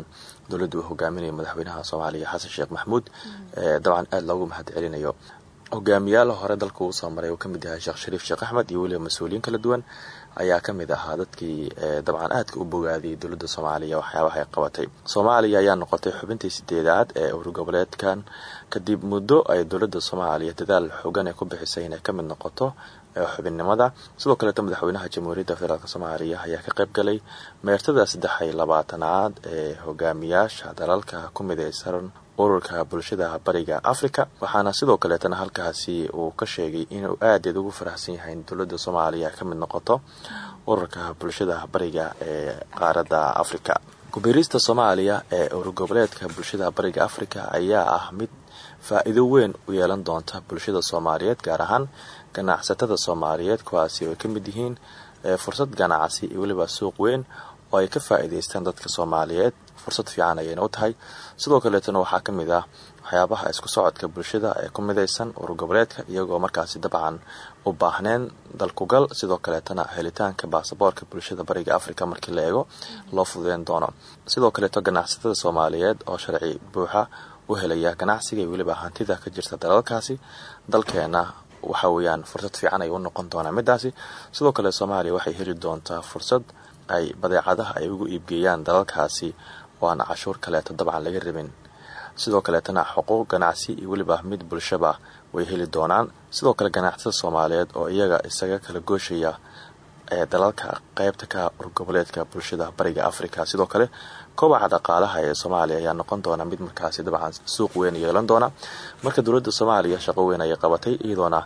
dowladda uu hogaaminayo madaxweynaha soomaaliya xasan sheekh maxamuud dabcan aada loogu mahad celinayo. Hore dalka uu soo maray uu ka mid yahay sheekh shariif sheekh axmed iyo weliba mas'uuliyiin kala duwan ayaa ka mid ahaa dadkii dabcan aadka u bogaadiyay dowladda soomaaliya waxyaabaha ay qabatay. Soomaaliya ayaa noqotay xubintii sideedaad ee goboleedkan. Kadib muddo ay dowladda soomaaliya dadaal xoogan ay ku bixisay inay ka mid noqoto xubinnimada sidoo kaleeta madaxweynaha jamhuuriyadda federaalk soomaaliya ayaa ka qayb galay meertada saddex iyo labaatanaad ee hogaamiyaasha dalalka ku mideysan ururka bulshada bariga africa waxaana sidoo kaleetana halkaasi uu ka sheegay inuu aadeed ugu faraxsan yahay in dowladda soomaaliya ka mid noqoto ururka bulshada bariga ee qaaradda africa kubiirista soomaaliya ee urugoboleedka bulshada bariga afrika ayaa ah mid faa-iido weyn u yeelan doonta bulshada soomaaliyeed gaar ahaan ganacsatada soomaaliyeed kuwaasi oo ka mid yihiin fursad ganacsi iyo weliba suuq weyn oo ay ka faa-iideystaan dadka soomaaliyeed fursad fiican ayayna u tahay. Sidoo kaleetana waxaa ka mid ah waxyaabaha isku socodka bulshada ee ku midaysan urugoboleedka iyagoo markaasi dabcan u baahneen dalkugal sidoo kaleetana helitaanka baasaboorka bulshada bariga africa markii la eego loo fududeyn doono. Sidoo kaleeto ganacsatada soomaaliyeed oo sharci buuxa u helaya ganacsiga iyo weliba hantida ka jirta dalalkaasi dalkeena waxa weeyaan fursad fiican ay u noqon doonaa. Midaasi sidoo kale soomaaliya waxay heli doontaa fursad ay badeecadaha ay ugu iibgeeyaan dalalkaasi. Oo aan cashuur kaleeto dabcan laga rabin. Sidoo kaleetana xuquuq ganacsi iyo weliba mid bulshaba way heli doonaan. Sidoo kale ganacsatada soomaaliyeed oo iyaga isaga kala gooshaya ee dalalka qeybta ka urgoboleedka bulshada bariga africa sidoo kale kobaca dhaqaalaha ee soomaaliya ayaa noqon doona mid markaasi dabcan suuq weyn yeelan doona. Marka dowladda soomaaliya shaqo weyn ayay qabatay iyadoona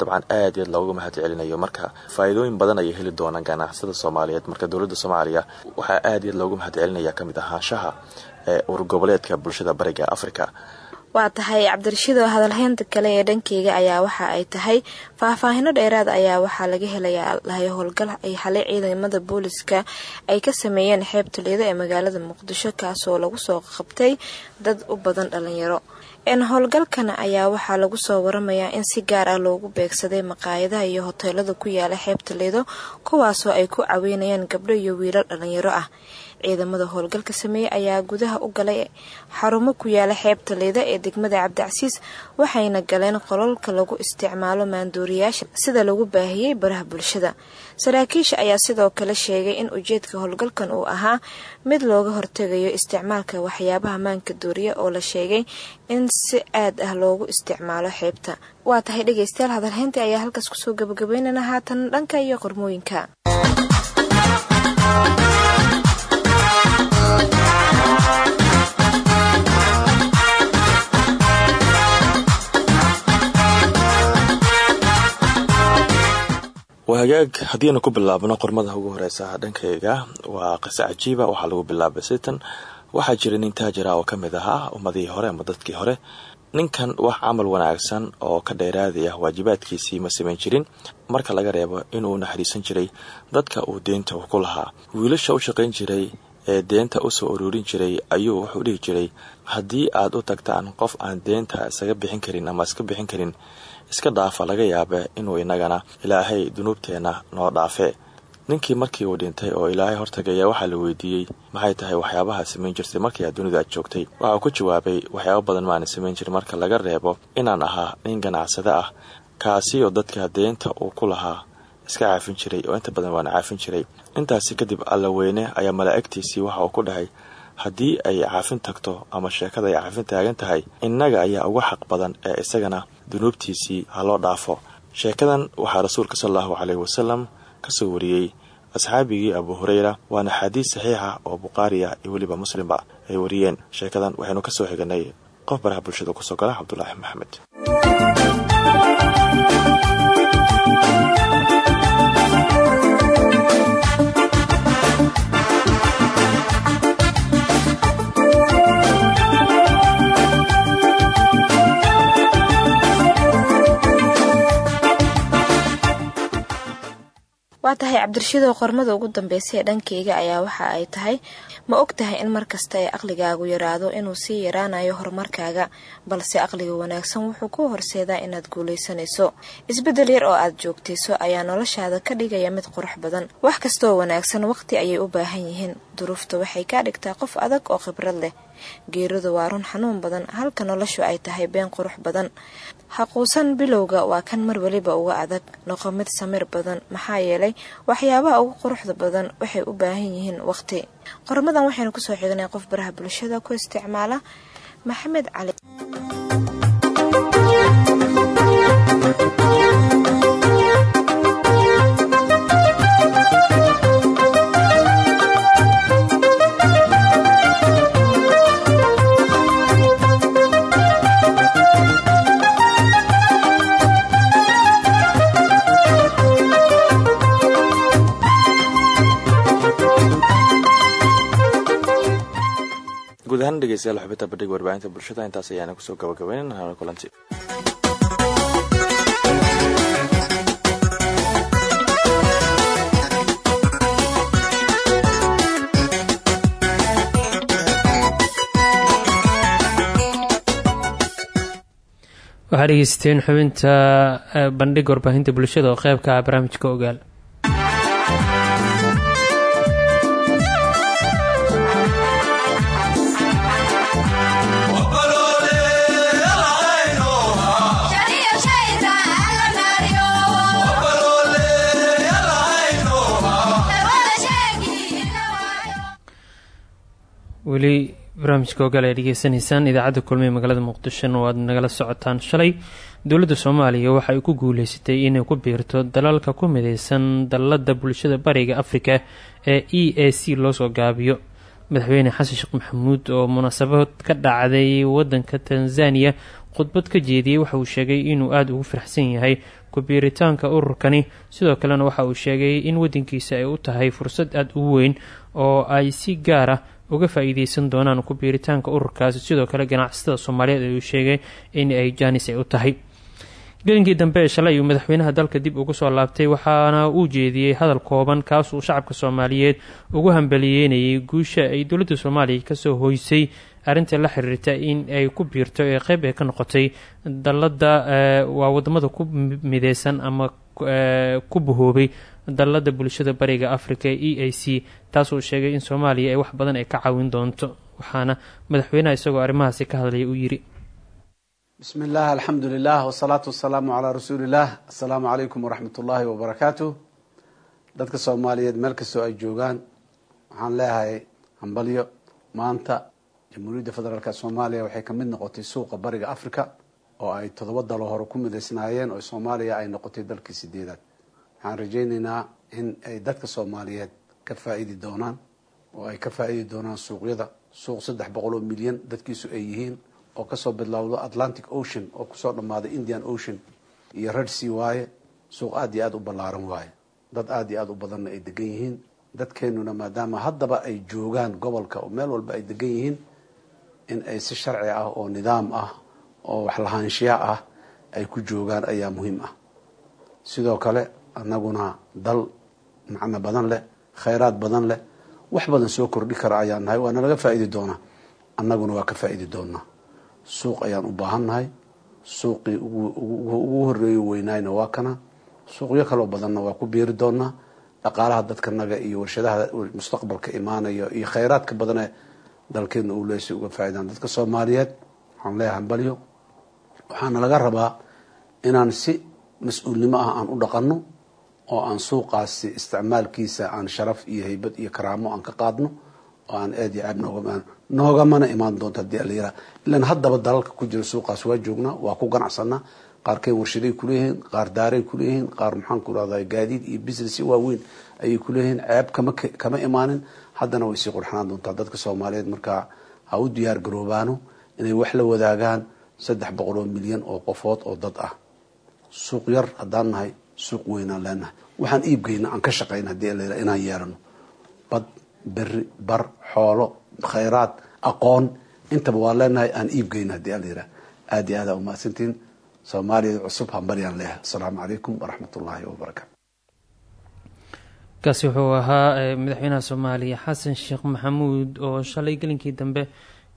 dabcan aad iyaad looga mahad celinayo marka faa-iidooyin badan ayay heli doonaan ganacsada soomaaliyeed. Marka dowladda soomaaliya waxaa aad iyaad looga mahad celinaya ka mid ahaanshaha ee urgoboleedka bulshada bariga africa waa tahay cabdirashiid oo hadalheynta kale ee dhankeyga ayaa waxa ay tahay. Faahfaahino dheeraad ayaa waxaa laga helayaa lahay howlgal ay xalay ciidamada booliska ay ka sameeyeen xeebta liido ee magaalada muqdisho kaasoo lagu soo qabtay dad u badan dhalinyaro howlgalkan ayaa waxaa lagu soo waramayaa in si gaar ah loogu beegsaday maqaayadaha iyo hoteelada ku yaalla xeebta liido kuwaasoo ay ku caweynayaan gabdho iyo wiilal dhalinyaro ah ciidamada howlgalka sameeyey ayaa gudaha u galay xarumo ku yaalla xeebta liida ee degmada cabdicasiis waxayna galeen qolalka lagu isticmaalo maanduuriyaasha sida lagu baahiyey baraha bulshada. Saraakiisha ayaa sidoo kale sheegay in ujeedka howlgalkan uu ahaa mid looga hortegayo isticmaalka waxyaabaha maanka duuriya oo la sheegay in si aad ah loogu isticmaalo xeebta. Waa tahay dhegeystayaal hadalhayntii ayaa halkaas ku soo gabagabeynana haatan dhanka iyo qormooyinka waa hagaag haddiinu ku bilaabno qormada ugu horeysa dhankayga waa qiso cajiiba waxaa lagu bilaabay sitan waxaa jira nin taajira oo ka mid ahaa ummadihii hore ama dadkii hore. Ninkan wax camal wanaagsan oo ka dheeraadaya waajibaadkiisii ma samayn jirin. Marka laga reebo inuu naxariisan jiray dadka uu deynta ku lahaa. Wiilasha u shaqayn jiray ee deenta u soo ururin jiray ayuu wuxuu dhihi jiray haddii aad u tagtaan qof aan deenta isaga bixin karin ama iska bixin karin iska dhaafa laga yaabe inuu inagana ilaahay dunuubteenna noo dhaafe. Ninkii markii uu dhintay oo ilaahay hortagaya waxaa la weydiiyey maxay tahay waxyaabaha samayn jirtay markii aad dunida joogtay? Waxaa ku jawaabay waxyaabo badan maana samayn jirin marka laga reebo inaan ahaa nin ganacsade ah kaasi oo dadka deenta uu ku lahaa iska caafin jiray oo inta badan waana caafin jiray. Intaasi kadib alla weyne ayaa malaa'igtiisii waxa uu ku dhahay haddii ay caafin tagto ama sheekada ay caafin taagan tahay innaga ayaa uga xaq badan ee isagana dunuubtiisii ha loo dhaafo. Sheekadan waxaa rasuulka sal allahu caleyhi wasalam ka soo wariyey asxaabigii abu hureyra waana xadiis saxiixa oo bukhaariya iyo weliba muslimba ay wariyeen. Sheekadan waxaynu ka soo xiganay qof baraha bulshada ku soo gala cabdulaahi maxamed waa tahay cabdirashiidoo qormada ugu dambeysay ee dhankeyga ayaa waxa ay tahay ma og tahay in markasta ee aqligaagu yaraado inuu sii yaraanayo horumarkaaga balse aqliga wanaagsan wuxuu ku horseedaa inaad guulaysanayso. Isbeddel yar oo aad joogtayso ayaa noloshaada ka dhigaya mid qurux badan. Wax kastaoo wanaagsan waqti ayay u baahan yihiin. Duruufta waxay kaa dhigtaa qof adag oo khibrad leh geeridu waa run xanuun badan halka noloshu ay tahay been qurux badan. Haquusan bilowga waa kan mar weliba uga adag noqo mid samir badan. Maxaa yeelay waxyaabaha ugu quruxda badan waxay u baahan yihiin waqti. Qormadan waxaynu ku soo xignay qof baraha bulshada ku isticmaala maxamed cali ahaan dhegeystayaal xubinta bandhiga warbaahinta bulshada. Intaas ayaana ku soo gabagabeyn hana kulanti waxaa dhegeysateen xubinta bandhiga warbaahinta bulshada oo qeybka ah barnaamijka ogaal weli barnaamijka ogaal ayaa dhegeysanaysaan idaacadda kulmiye magaalada muqdishona waad nagala socotaan shalay. Dowladda soomaaliya waxa ku guuleysatay inay ku biirto dalalka ku mideysan dalladda bulshada bariga afrika ee e a c loosoo gaabiyo. Madaxweyne xasan sheekh maxamuud oo munaasabad ka dhacday wadanka tanzaniya khudbad ka jeediyey waxa uu sheegay inuu aada ugu faraxsan yahay ku-biiritaanka ururkani. Sidoo kalena waxa uu sheegay in wadankiisa ay u tahay fursad aada ugu weyn oo ay si gaar ah uga faa-iideysan doonaan ku-biiritaanka ururkaasi sidoo kale ganacsatada soomaaliyeed ayuu sheegay in ay jaanis ay u tahay. Gelinkii dambe ee shalay ayuu madaxweynaha dalka dib ugu soo laabtay waxaana uu jeediyey hadal kooban kaas uu shacabka soomaaliyeed ugu hambaliyeynayay guusha ay dowladda soomaaliya ka soo hoysay. Arrinta la xiriirta in ay ku biirto ee qeyb ay ka noqotay dalladda waa waddamada ku mideysan ama ku bahoobay dalladda bulshada bariga africa e a c taasuu sheegay in soomaaliya ay wax badan ay ka caawin doonto waxaana madaxweynaha isagoo arrimahaasi ka hadlaya uu yidhi bismi illah alxamdu lilah wsalaatu wasalaamu calaa rasuuliillah assalaamu calaykum waraxmat ullaahi wabarakaatu dadka soomaaliyeed meel kastoo ay joogaan waxaan leeyahay hambalyo. Maanta jamhuuriyadda federaalk soomaaliya waxay ka mid noqotay suuqa bariga africa oo ay toddoba dalo hore ku midaysnaayeen oo soomaaliya ay noqotay dalkii sideedaad waxaan rajaynaynaa in ay dadka soomaaliyeed ka faa-iidi doonaan oo ay ka faa-iidi doonaan suuqyada. Suuq saddex boqol oo milyan dadkiisu ay yihiin oo ka soo bilowdo atlantic ocean oo ku soo dhammaaday indian ocean iyo red sea waaye. Suuq aada iyo aada u ballaaran waaye. Dad aada iyo aada u badanna ay degan yihiin. Dadkeenuna maadaama haddaba ay joogaan gobolka oo meel walba ay degan yihiin in ay si sharci ah oo nidaam ah oo wax lahaanshiya ah ay ku joogaan ayaa muhiim ah. Sidoo kale annaguna dal macno badan leh khayraad badan leh. Wax badan soo kordhi kara ayaan nahay waana laga faa-iidi doonaa. Annaguna waa ka faa-iidi doonaa. Suuq ayaan u baahan nahay. Suuqii ugu horeeyo weynayna waa kana. Suuqyo kaloo badanna waa ku biiri doonaa. Dhaqaalaha dadkanaga iyo warshadaha mustaqbalka imaanayo iyo khayraadka badanee dalkeedna uu leesay uga faa-idaan dadka soomaaliyeed. Waxaan leeyahay hambalyo. Waxaana laga rabaa inaan si mas'uulnimo ah aan u dhaqanno oo aan suuqaasi isticmaalkiisa aan sharaf iyo haybad iyo karaamo aan ka qaadno oo aan aad iyo aad nooga noogamana imaan doonto haddii alayira ilan haddaba dalalka ku jira suuqaas waa joognaa waa ku ganacsanaa qaarkeen warshaday kuleeyihiin qaar daaray kuleeyihiin qaar maxaan ku rahdaa gaadiid iyo business waaweyn ayay kuleeyihiin ceeb kama kama imaanin haddana way sii qurxanaan doontaa. Dadka soomaaliyeed markaa ha u diyaar garoobaano inay wax la wadaagaan saddex boqol oo milyan oo qofood oo dad ah. Suuq yar haddaan nahay suuq weynaan leenahay. Waxaan iibgeyna aan ka shaqayn haddii alayira inaan yeelano bad beri bar xoolo khayraad aqoon intaba waa leenahay aan iibgeyna haddii alayira aada iyo aada umahadsantiin soomaaliya cusub hambaryaan leeyahay. Asalaamu calaykum waraxmat ullaahi wabarakaatu kaasi wuxuu ahaa madaxweynaha soomaaliya xasan sheekh maxamuud oo shalay gelinkii dambe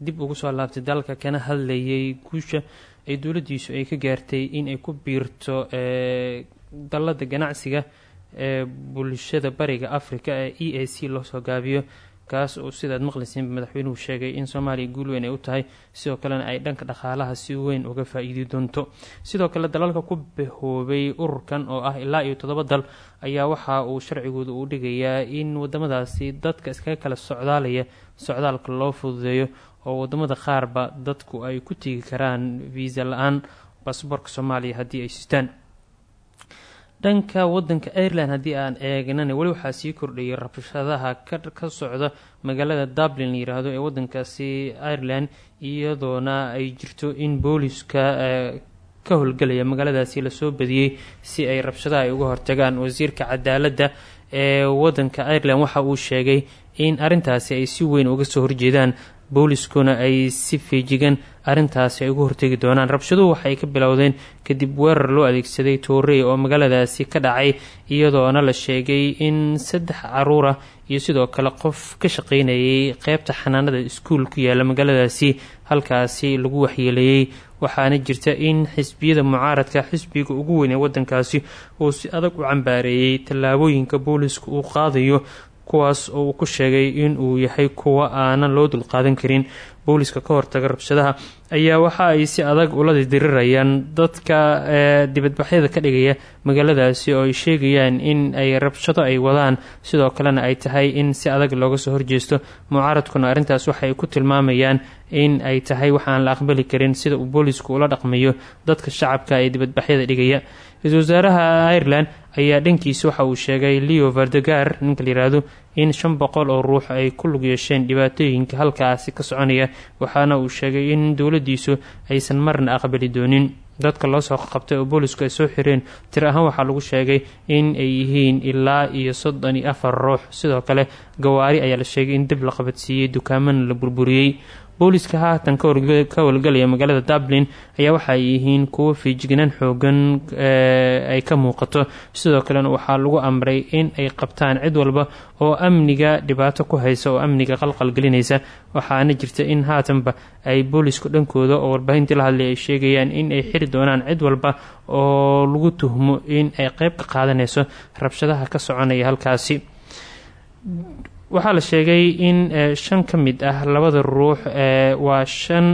dib ugu soo laabtay dalka kana hadlayay guusha ay dowladdiisu ay ka gaartay in ay ku biirto dallada ganacsiga ee bulshada bariga africa ee e a c loo soo gaabiyo kaas oo sidaad maqlaysiin madaxweynuhu sheegay in soomaaliya guul weyn ay u tahay sidoo kalena ay dhanka dhaqaalaha si weyn uga faa-iidi doonto. Sidoo kale dalalka ku bahoobay ururkan oo ah ilaa iyo toddoba dal ayaa waxa uu sharcigooda uu dhigayaa in wadamadaasi dadka iskaga kala socdaalaya socdaalka loo fududeeyo oo waddamada qaarba dadku ay ku tegi karaan viisa la'aan basaboorka soomaaliya haddii ay sitaan dhanka wadanka ireland haddii aan eegnana weli waxaa sii kordhayay rabshadaha ka socda magaalada dublin la yiraahdo ee wadankaasi ireland iyadoona ay jirto in booliska ka howlgalaya magaaladaasi la soo badiyey si ay rabshadaha ay uga hortagaan wasiirka cadaaladda ee wadanka ireland. Waxa uu sheegay in arintaasi ay si weyn uga soo horjeedaan booliskuna ay si feejigan arrintaasi ay ugu hortegi doonaan. Rabshaduhu waxay ka bilowdeen kadib weerar loo adeegsaday toorey oo magaaladaasi ka dhacay iyadoona la sheegay in saddex carruur ah iyo sidoo kale qof ka shaqaynayay qeybta xanaanada iskuul ku yaalla magaaladaasi halkaasi lagu waxyeeleeyey waxaana jirta in xisbiyada mucaaradka xisbiga ugu weyn ee wadankaasi uu si adag u cambaareeyey tallaabooyinka booliska uu qaadayo kuwaas oo uu ku sheegay in uu yahay kuwa aanan loo dulqaadan karin. Booliska ka hortaga rabshadaha ayaa waxa ay si adag ula dirirayaan dadka dibadbaxyada ka dhigaya magaaladaasi oo ay sheegayaan in ay rabshado ay wadaan. Sidoo kalena ay tahay in si adag looga soo horjeesto. Mucaaradkuna arrintaas waxay ku tilmaamayaan in ay tahay wax aan la aqbali karin sida uu boolisku ula dhaqmayo dadka shacabka ee dibadbaxyada dhigaya. Ra'iisul wasaaraha ireland ayaa dhankiisa waxa uu sheegay leo vardegar ninka layihahdo in shan boqol oo ruux ay ku lug yeesheen dhibaatooyinka halkaasi ka soconaya. Waxaana uu sheegay in dowladiisu aysan marna aqbali doonin. Dadka loo soo qabtay oo boolisku ay soo xireen tir ahaan waxaa lagu sheegay in ay yihiin ilaa iyo soddon iyo afar ruux. Sidoo kale gawaari ayaa la sheegay in dib la qabadsiiyey dukaamana la burburiyey booliska haatan ka howlgalaya magaalada dublin ayaa waxa ay yihiin kuwo fiijignaan xoogan ay ka muuqato. Sidoo kalena waxaa lagu amray in ay qabtaan cid walba oo amniga dhibaato ku haysa oo amniga qalqalgelinaysa waxaana jirta in haatanba ay boolisku dhankooda oo warbaahintii la hadlay ay sheegayaan in ay xiri doonaan cid walba oo lagu tuhmo in ay qeyb ka qaadanayso rabshadaha ka soconaya halkaasi waxaa la sheegay in shan ka mid ah labada ruux waa shan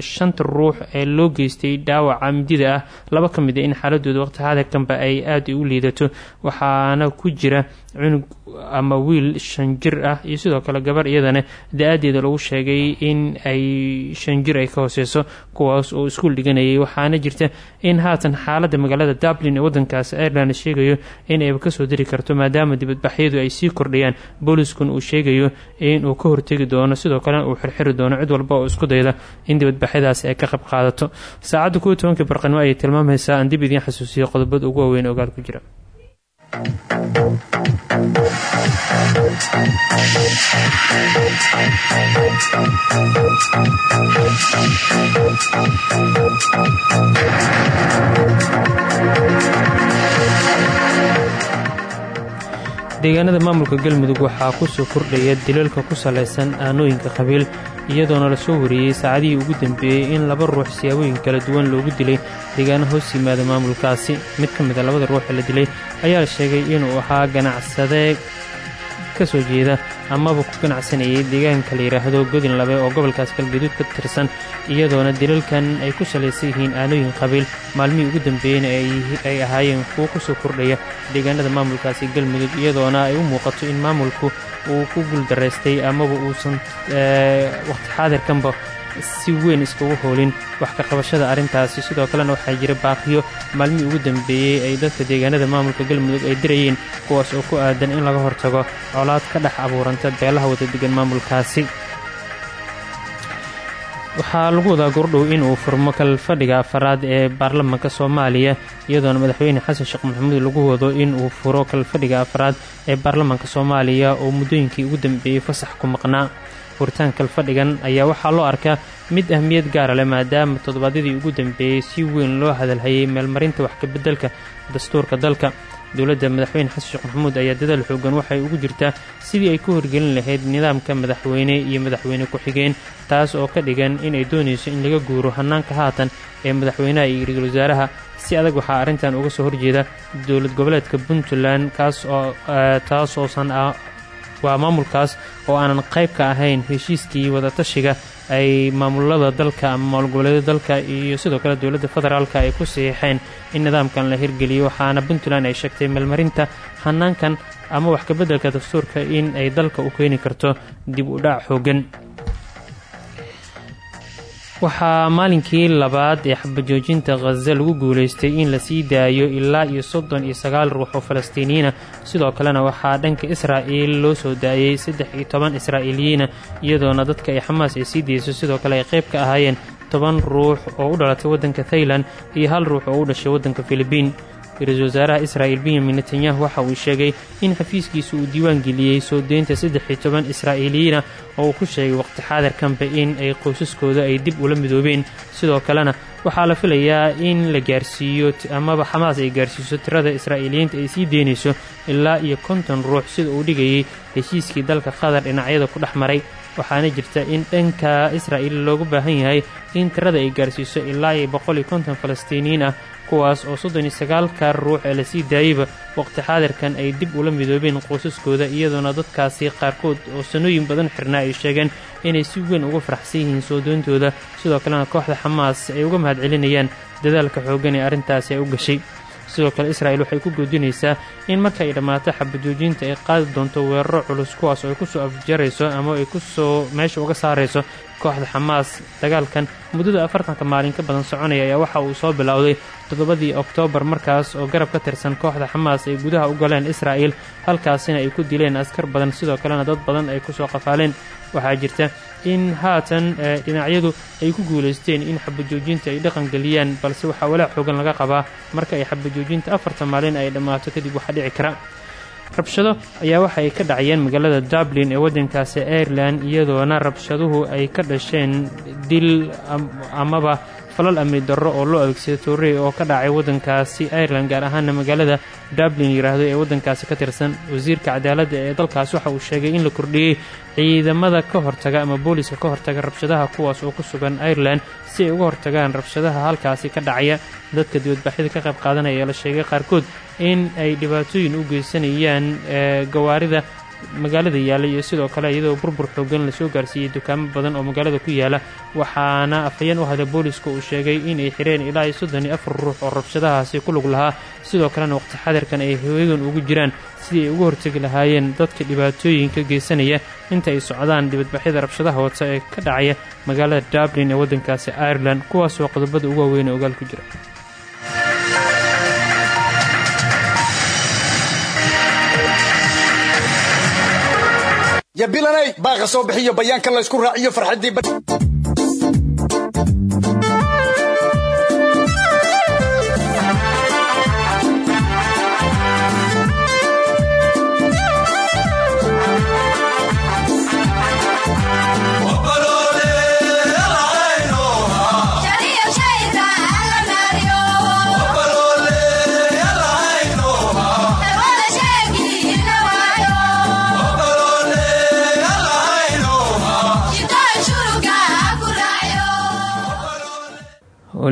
shanta ruux ee loo geystay dhaawaca midida ah. Laba ka mid a in xaaladooda waqti xaadirkanba ay aada u liidato. Waxaana ku jira cunug ama wiil shan jir ah iyo sidoo kale gabar iyadana da'aadeeda lagu sheegay in ay shan jir ay ka hooseyso kuwaas oo iskuul dhiganayay. Waxaana jirta in haatan xaalada magaalada dublin ee wadankaas ireland sheegayo in ayba ka soo dari karto maadaama dibadbaxyadu ay sii kordhayaan booliskun uu sheegayo in uu ka hortegi doono sidoo kalena uu xirxiri doono cid walba oo isku dayda in dibadbaxyadaasi ay ka qayb qaadato saacadda kuwa tobankii barqanimo ayay tilmaamaysaa aan dib idiin xasuusiyo qodobada ugu waaweyn ogaal ku jira deegaanada maamulka galmudug waxaa ku soo kordhaya dilalka ku salaysan aanooyinka qabiil iyadoona la soo wariyey saacadihii ugu dambeeyey in laba ruux siyaabooyin kala duwan loogu dilay deegaano hoos yimaada maamulkaasi. Mid ka mid a labada ruux ee la dilay ayaa la sheegay inuu ahaa ganacsade ka soo jeeda amaba ku ganacsanayay deegaanka la yidhaahdo godin labe oo gobolkaas galgaduud ka tirsan iyadoona dilalkan ay ku salaysan yihiin aanooyin qabiil. Maalmihii ugu dambeeyeyna ay ahaayeen kuwo ku soo kordhaya deegaanada maamulkaasi galmudug iyadoona ay u muuqato in maamulku uu ku guuldaraystay amaba uusan waqti xaadirkanba si weyn iskugu hoolin wax ka qabashada arrintaasi. Sidoo kalena waxaa jira baaqiyo maalmihii ugu dambeeyey ay dadka deegaanada maamulka galmudug ay dirayeen kuwaas oo ku aadan in laga hortago colaad ka dhex abuuranta beelaha wada degan maamulkaasi. Waxaa lagu wadaa gordhow in uu furmo kalfadhiga afaraad ee baarlamaanka soomaaliya iyadoona madaxweyne xasan sheekh maxamuud lagu wado in uu furo kalfadhiga afaraad ee baarlamaanka soomaaliya oo muddooyinkii ugu dambeeyey fasax ku maqnaa furitaanka kalfadhigan ayaa waxaa loo arkaa mid ahmiyad gaara leh maadaama toddobaadyadii ugu dambeeyey si weyn loo hadalhayay meelmarinta wax kabeddelka dastuurka dalka. Dowladda madaxweyne xasan sheekh maxamuud ayaa dadaal xoogan waxay ugu jirtaa sidii ay ku horgelin lahayd nidaamka madaxweyne iyo madaxweyne ku-xigeen taas oo ka dhigan inay doonayso in laga guuro hannaanka haatan ee madaxweynaha iyo ra'iisul wasaaraha. Si adag waxaa arrintan uga soo horjeeda dowlad goboleedka puntland kaas oo taasoosan waa maamulkaas oo aanan qayb ka ahayn heshiiskii wadatashiga ay maamulada dalka ama maamul goboleedyada dalka iyo sidoo kale dowladda federaalka ay ku saxiixeen in nidaamkan la hirgeliyo. Waxaana puntland ay sheegtay meelmarinta hanaankan ama wax kabeddelka dastuurka in ay dalka u keeni karto dib u dhac xoogan waxaa maalinkii labaad ee xabajoojinta khaza lagu guulaystay in la sii daayo ilaa iyo soddon iyo sagaal ruux oo falastiiniyiina sidoo kalena waxaa dhanka israa'iil loo soo daayey saddex iyo toban israa'iiliyiina iyadoona dadka ay xamaas ay sii dayso. Sidoo kale ay qayb ka ahaayeen toban ruux oo u dhalatay waddanka thailand iyo hal ruux oo u dhashay waddanka filibiin ra'iisul wasaaraha israa'il benyamin netanyahu waxa uu sheegay in xafiiskiisa uu diiwaan geliyey soo deynta saddex iyo toban israa'iiliyiina oo uu ku sheegay waqti xaadirkanba in ay qoysaskooda ay dib ula midoobeen. Sidoo kalena waxaa la filayaa in la gaarsiiyo amaba xamaas ay gaarsiiso tirada israa'iiliyiinta ay sii deynayso ilaa iyo konton ruux sida uu dhigayay heshiiskii dalka qatar dhinacyada ku dhex maray. Waxaana jirta in dhanka israa'iil loogu baahan yahay in tirada ay gaarsiiso ilaa iyo boqol iyo falastiiniyiin ah kuwaas oo soddon iyo sagaalka ruux ee la sii daayeyba waqti xaadirkan ay dib ula midoobeen qoysaskooda iyadoona dadkaasi qaarkood oo sanooyin badan xirnaa ay sheegeen inay si weyn uga faraxsan yihiin soo doontooda sidoo kalena kooxda xamaas ay uga mahadcelinayaan dadaalka xooggan ee arrintaasi ay u gashay. Sidoo kale israa'il waxay ku goodinaysaa in marka ay dhammaato xabajoojinta ay qaadi doonto weeraro culus kuwaas oo ay ku soo afjarayso ama ay ku soo meesha uga saarayso kooxda xamaas dagaalkan muddada afartanka maalin ka badan soconaya ayaa waxa uu soo bilowday toddobadii oktoobar markaas oo garab ka tirsan kooxda xamaas ay gudaha u galeen israa'il halkaasina ay ku dileen askar badan. Sidoo kalena dad badan ay ku soo qafaaleen. Waxaa jirta in haatan dhinacyadu ay ku guulaysteen in xabajoojinta ay dhaqan geliyaan balse waxaa walaac xoogan laga qabaa. Marka ay xabajoojinta afartan maalin ay dhammaato kadib waxaa dhici kara rabshado ayaa waxa ay ka dhacayeen magaalada dublin ee waddankaasi ireland iyadoona rabshaduhu ay ka dhasheen dil amaba falal amni darro oo loo adeegsada toorey oo ka dhacay waddankaasi ireland gaar ahaana magaalada dublin yidhaahdo ee waddankaasi ka tirsan wasiirka cadaaladda ee dalkaas. Waxa uu sheegay in la kordhiyey ciidamada ka hortaga ama booliska ka hortaga rabshadaha kuwaas oo ku sugan ireland si ay uga hortagaan rabshadaha halkaasi ka dhacaya. Dadka dibadbaxyada ka qayb qaadanaya la sheegay qaarkood in ay dhibaatooyin u geysanayaan gawaarida magaalada yaalla iyo sidoo kale iyadoo burbur xoogan la soo gaarsiiyey dukaamo badan oo magaalada ku yaalla waxaana afhayeen u hadla booliska uu sheegay inay xireen ilaa soddon iyo afar ruux oo rabshadahaasi ku lug lahaa. Sidoo kalena waqti xadirkan ay hooyagan ugu jiraan sidii ay uga hortegi lahaayeen dadka dhibaatooyinka geysanaya inta ay socdaan dibadbaxyada rabshadaha wata ee ka dhacaya magaalada dublin ee waddankaasi ireland kuwaasoo qodobada ugu waaweyn ee ogaal ku jira yabilanay baaqa soo bixiyo bayaanka laysku raaciyo farxaddii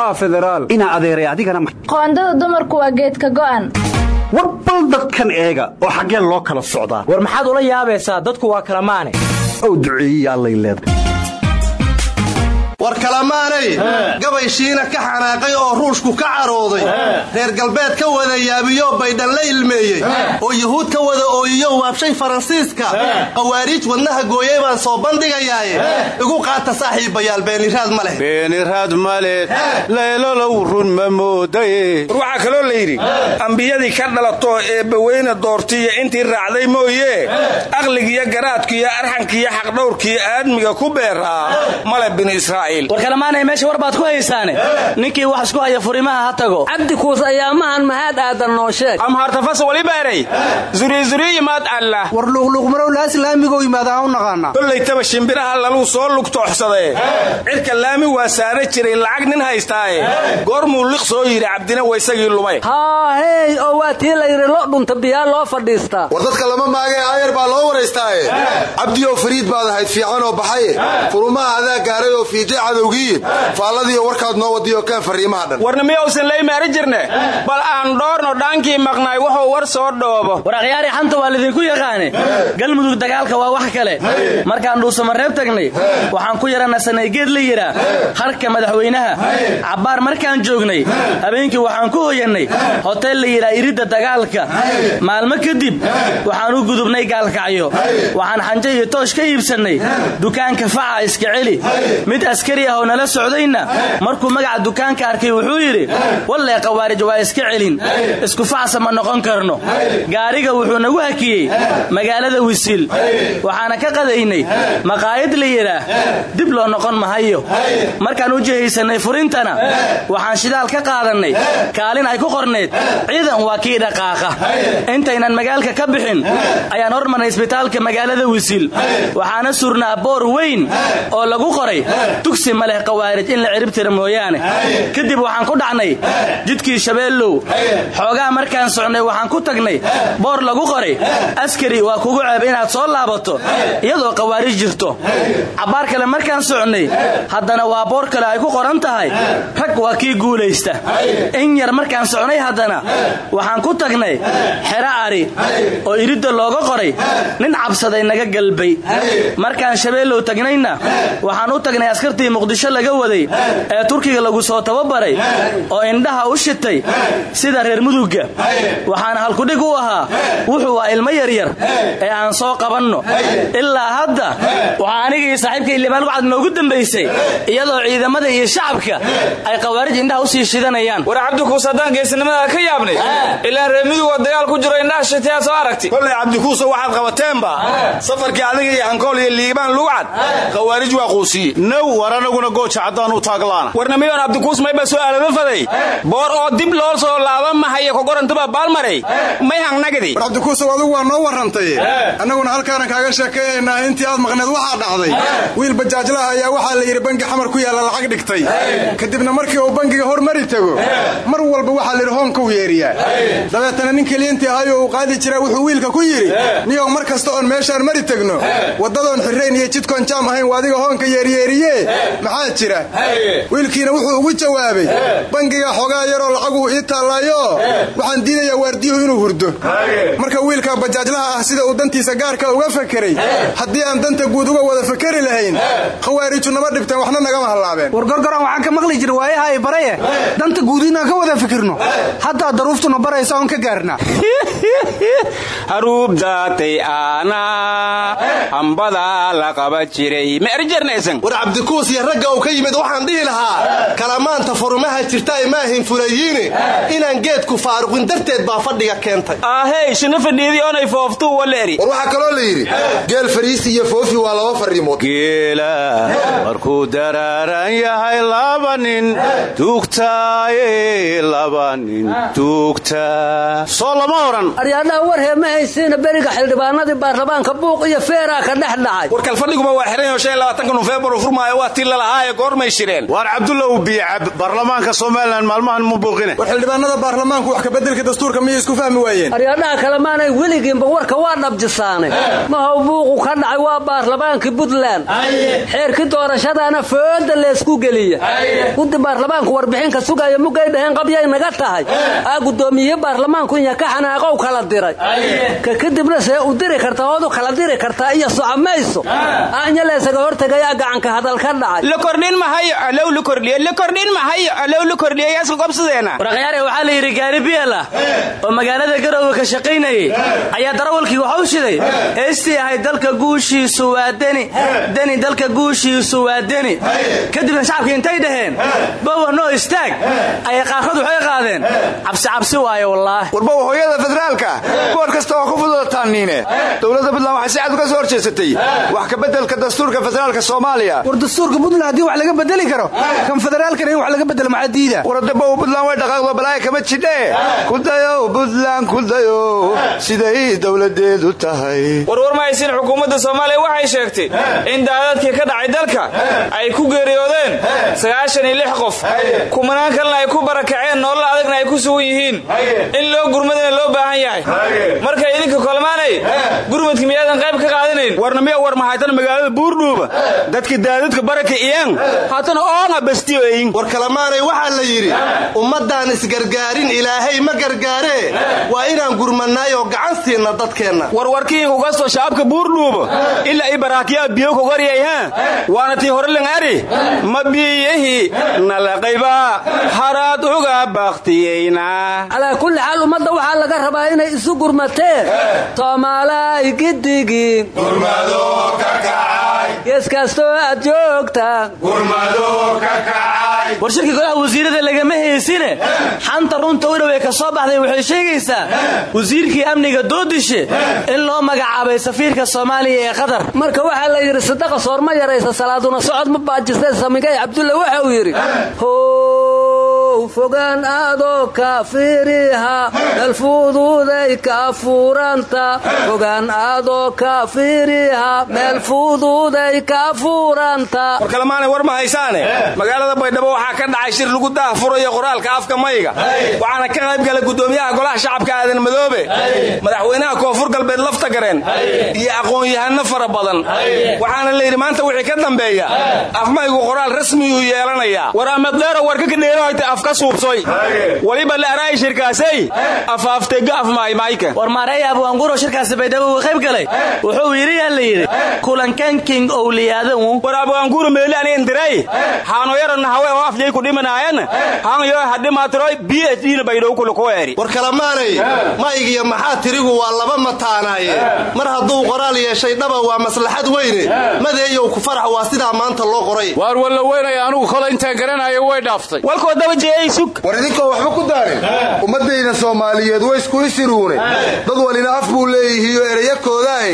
aa federaal. Inaa adeeray adigana qoondada dumarku waa geedka go'an. War bal dadkan eega oo xaggee loo kala socdaa. War maxaad ula yaabaysaa? Dadku waa kala maane. Ow duceeyiya allay leedahay war kalamaanay. Gabay shiina ka xanaaqay oo ruushku ka carooday. Reer galbeed ka wada yaabiyoo baydhan la ilmeeyey. Oo yuhuud ka wada ooyiyo waabshay faransiiska. Qawaariij wadnaha gooyey baan soo bandhigayaaye. Igu qaata saaxiibayaal beeniraad ma leh. Beeniraad male leelolow run ma moodaye war waxaa kaloo la yidhi ambiyadii ka dhalatoo eebbaweyne doortiiyo intii raacday mooye. Aqligiyo garaadkiiyo arxankiiyo xaqdhowrkiiyo aadmiga ku beeraa. Male bini israa'iil war kalamaanay meesha war baad ku haysaane? Ninkii wax isku haya furimaha ha tago. Cabdi kuus ayaamahan mahaad aadan noo sheeg. Amhartafas walibeeray zuriyzuriyimaad allah. War luuqluuqmarow laaslaamigoo yimaada u naqaanaa. Kollaytaba shimbiraha laluu soo lugtooxsadee cirka laami waa saara jiray lacag nin haystaaye. Goormuu liq soo yidhi cabdina waysagii lumay. Haahey oo waa tii layidhi lo dhunta biyaa loo fadhiistaa war dadka lama maagee aayar baa loo waraystaaye cabdiyow fariid baad ahayd fiicanoo baxaye furumaha adaa gaaray oo fiijay cadowgiiye faalladiiyo warkaad noo wadiyo keen fariimaha dhan. Warna miyausan laymaari jirne? Bal aan dhoorno dhaankii maqnaay wuxuu war soo dhoobo. War akhyaari xanta waa lidinku yaqaane. Galmudug dagaalka waa wax kale. Markaan dhuusamareeb tagnay waxaan ku yaranasanay geed la yidhaa harka madaxweynaha. Cabbaar markaan joognay habeenkii waxaan ku hoyannay. Hotel la yidhaa iridda dagaalka. Maalmo kadib waxaan u gudubnay gaalkacyo. Waxaan xanje iyo toosh ka iibsannay. Dukaanka faca iska celi. Mid askari ah oo nala socdayna. Markuu magaca dukaanka arkay wuxuu yidhi wallee qawaarij waa iska celin. Isku facsa ma noqon karno. Gaariga wuxuu nagu hakiyey magaalada wisiil waxaana ka qadaynay maqaayad la yidhaah dib loo noqon mahayo markaan u jihaysanay furintana waxaan shidaal ka qaadannay. Kaalin ay ku qornayd ciidan waa kii dhaqaaqa. Intaynan magaalka ka bixin ayaan hormarnay isbitaalka magaalada wisiil waxaana surnaa boor weyn oo lagu qoray dugsi ma leh qawaarij in la ciribtira mooyaane. Kadib waxaan ku dhacnay jidkii shabeellow xoogaa markaan socnay waxaan ku tagnay boor lagu qoray. Askari waa kugu ceeb inaad soo laabato. Iyadoo qawaarij jirto. Cabbaar kale markaan socnay haddana waa boor kale ay ku qoran tahay. Rag waa kii guulaysta. In yar markaan socnay haddana waxaan ku tagnay xero ari oo iridda looga qoray. Nin cabsaday naga galbay. Markaan shabeellow tagnayna waxaan u tagnay askartii muqdisho laga waday ee turkiga lagu soo tababaray oo indhaha u shitay sida reer mudugga waxaana halkudhig u ahaa wuxuu waa ilmo yaryar ee aan soo qabanno. Ilaa hadda waxaa anigii saaxiibkay limaan wacad noogu dambaysay iyadoo ciidamada iyo shacabka ay qawaarij indhaha u sii shidanayaan. War cabdikuus haddaan geesnimada ka yaabnay? Ilaan reer midugoo dagaal ku jiro indhaha shitayaa soo aragti kollay cabdikuuso waxaad qabateenba safarkii adiga iyo hankool iyo liibaan lugcad khawaarij waa quusiye. Now war anaguna gooja caddaan u taaglaana. Warnamiyoon cabdikuus mayba su'aalaba faday? Boor oo dib loo soo laaban mahaya kogorantaba baalmaray may hangnagadi war cabdikuusow adigu waa noo warrantay annaguna halkaanan kaaga sheekayaynaa intii aad maqneed waxaa dhacday. Wiil bajaajlaha ayaa waxaa la yidhi bangi xamar ku yaalla lacag dhigtay. Kadibna markii uu bangiga hormari tago mar walba waxaa layidhi hoonkau yeeriyaa. Dabeetana nin keliyantii ahayoo uu qaadi jiraa wuxuu wiilka ku yidhi niyow mar kasta oon meeshaan mari tegno waddadoon xirrayn iyo jidkoon jaam ahayn waa adiga hoonka yeeryeeriye maxaa jira? Wiilkiina wuxuu ugu jawaabay bangiga xogaa yaroo lacagu ii taallaayo waxaan diidayaa waardiyuhu inuu hurdo. Marka wiilka bajaajlaha ah sida uu dantiisa gaarka uga fakeray haddii aan danta guud uga wada fakeri lahayn khawaariju nama dhibteen waxna nagama hallaabeen. War gorgoran waxaan ka maqli jira waayaha ay baraye. Danta guud inaan ka wada fikirno. Haddaa daruuftuna baraysa oon ka gaarna. (laughs) Haruubdaatay aana hambada la qaba jiray. Ma erjarnaysan war cabdikuus iyo ragga uu ka yimid waxaan dhihi lahaa kalamaanta furumaha jirta ay maahin fulayiine inaan geedku faaruqin darteed baa fadhiga keentay. Ahey shina fadhiidii oonay fooftuu waleeri war waxaa kaloo la yidhi geel fariisi iyo foofi waa laba fariimood geela markuu daraaran yahay laba nin tuugtaaye laba nin tuugta. Soo lama aryaadhaha ma haysiina beriga xildhibaanadii baarlamaanka buuq iyo feeraa ka dhex dhacay. War kalfadhiguba waa xiran nofembar furmaayo waa tii lalahaaye goormay shireen. Waar cabdulow biyacab baarlamaanka somalilan maalmahan ma buuqine. War xildhibaanada baarlamaanku wax kabeddelka dastuurka miyay isku fahmi waayeen? Aryaadhaha kalemaanay weligiinba warka waa dhabjisaane. Mahow buuqu ka dhacay waa baarlamaankii puntland. Xeerkii doorashadaana fooda leesku geliya. Guddi baarlamaanku warbixinka sugaya mugay dhaheen qabyay naga tahay. Aa guddoomiye baarlamaanku inya ka xanaaqow kala diray. Ka kadibna see u diri kartaa ood u kala diri kartaa iyo socomayso anya leesaga hortegayaa gacanka hadal ka waraqyaare waxaa la yidhi gaari biyal ah oo magaalada garoowe ka shaqaynayay. Ayaa darawalkii waxu shiday heestii ahayd dalka guushiisu waa deni. Deni dalka guushiisu waa deni. Kadibna shacabkii intay dhaheen bowa noo istaag. Ayay qaarkood waxay qaadeen. Cabsi cabsi waayo wallaahi. Warbow hooyada federaalka. Goor kasta oo ku fududataanniine dowladda puntland waxay si cad uga soo horjeesatay. Wax kabeddelka dastuurka federaalka soomaaliya. War dastuurka puntland haddii wax laga bedeli karo kan federaalkana in wax laga bedelo maxaa diida waradabow puntland way dhaqaaqdo balaaya kama jidhe. Kudayow puntland kudayow siday dowladeedu tahay. Warwar ma haysin xukuumadda soomaaliya waxay sheegtay in daadadkii ka dhacay dalka ay ku geeriyoodeen sagaashan iyo lix qof. Kumanaan kalena ay ku barakaceen nolol adagna ay ku sugan yihiin. In loo gurmadana loo baahan yahay. Marka idinka kolmaanay gurmadka miyaadan qayb ka qaadanayn? Warna miya war mahaytan magaalada buurdhuuba dadka daadadka war kalamaanay waxaa la yidhi ummaddaan isgargaarin ilaahay ma gargaaree waa inaan gurmannaay oo gacan siinna dadkeenna. Warwarkii kugasto shacabka buurdhuuba ilaa i baraakiyaa biyo kogaryayha waana tii hore langari ma biyihi nalaqayba haraad uga baktiyeyna calaa kulli xaal ummadda waxaa laga rabaa inay isu gurmateen. Soomaalay gidigin gees kastoo aad joogtaan war shirka golaha wasiirada lagama haysine xanta runta u dhowey ka soo baxday waxay sheegaysaa wasiirkii amniga doodishe in loo magacaabay safiirka soomaaliya ee qatar. Marka waxaa la yidhi sadaqa soorma yaraysa salaaduna socod ma baajisay samigay cabdulle waxa uu yidhi how fogaan aadoo ka fiiriha meelfuuduuday ka fuuranta fogaan aadoo ka fiiriha meel fuuduuday ka fuuranta war kalemaanay war ma haysaane? Magaalada baydhabo waxaa ka dhacay shir lagu daah furayo qoraalka afka mayga waxaana ka qayb galay gudoomiyaha golaha shacabka aadan madoobe. Madaxweynaha koonfur galbeed lafta gareen. Iyo aqoon-yahano fara badan. Waxaana la yidhi maanta wixii ka dambeeya afmaygu qoraal rasmiyuu yeelanayaa war amaddeero warka ka suubsoy. Waliba la araay shirkaasay? Afaaftega afmaaymayka war maareeya abwaanguro shirkaasi baydhabo uu qayb galay. Wuxuu yidhi yaa la yidhi kulankan king owliyaadawu war abwaanguro meeli ani indiray. Haanoyaranna hawe oo afyay ku dhimanaayan. Hanyo hadhimaatiroy b h d na baydhow kulakuweeri war kalamaanay maygiyo maxaa tirigu waa laba mataanaaye mar hadduu qoraal yeeshay dhaba waa maslaxad weyne. Madeeyow ku farax waa sidaa maanta loo qoray. Waar walla weynaya anugu kole intaan garanayo way dhaaftay war idinkoo waxba ku daarin. Ummaddayda soomaaliyeed way isku isiruune dad walina af buu leeyihiiyo ereyakoodae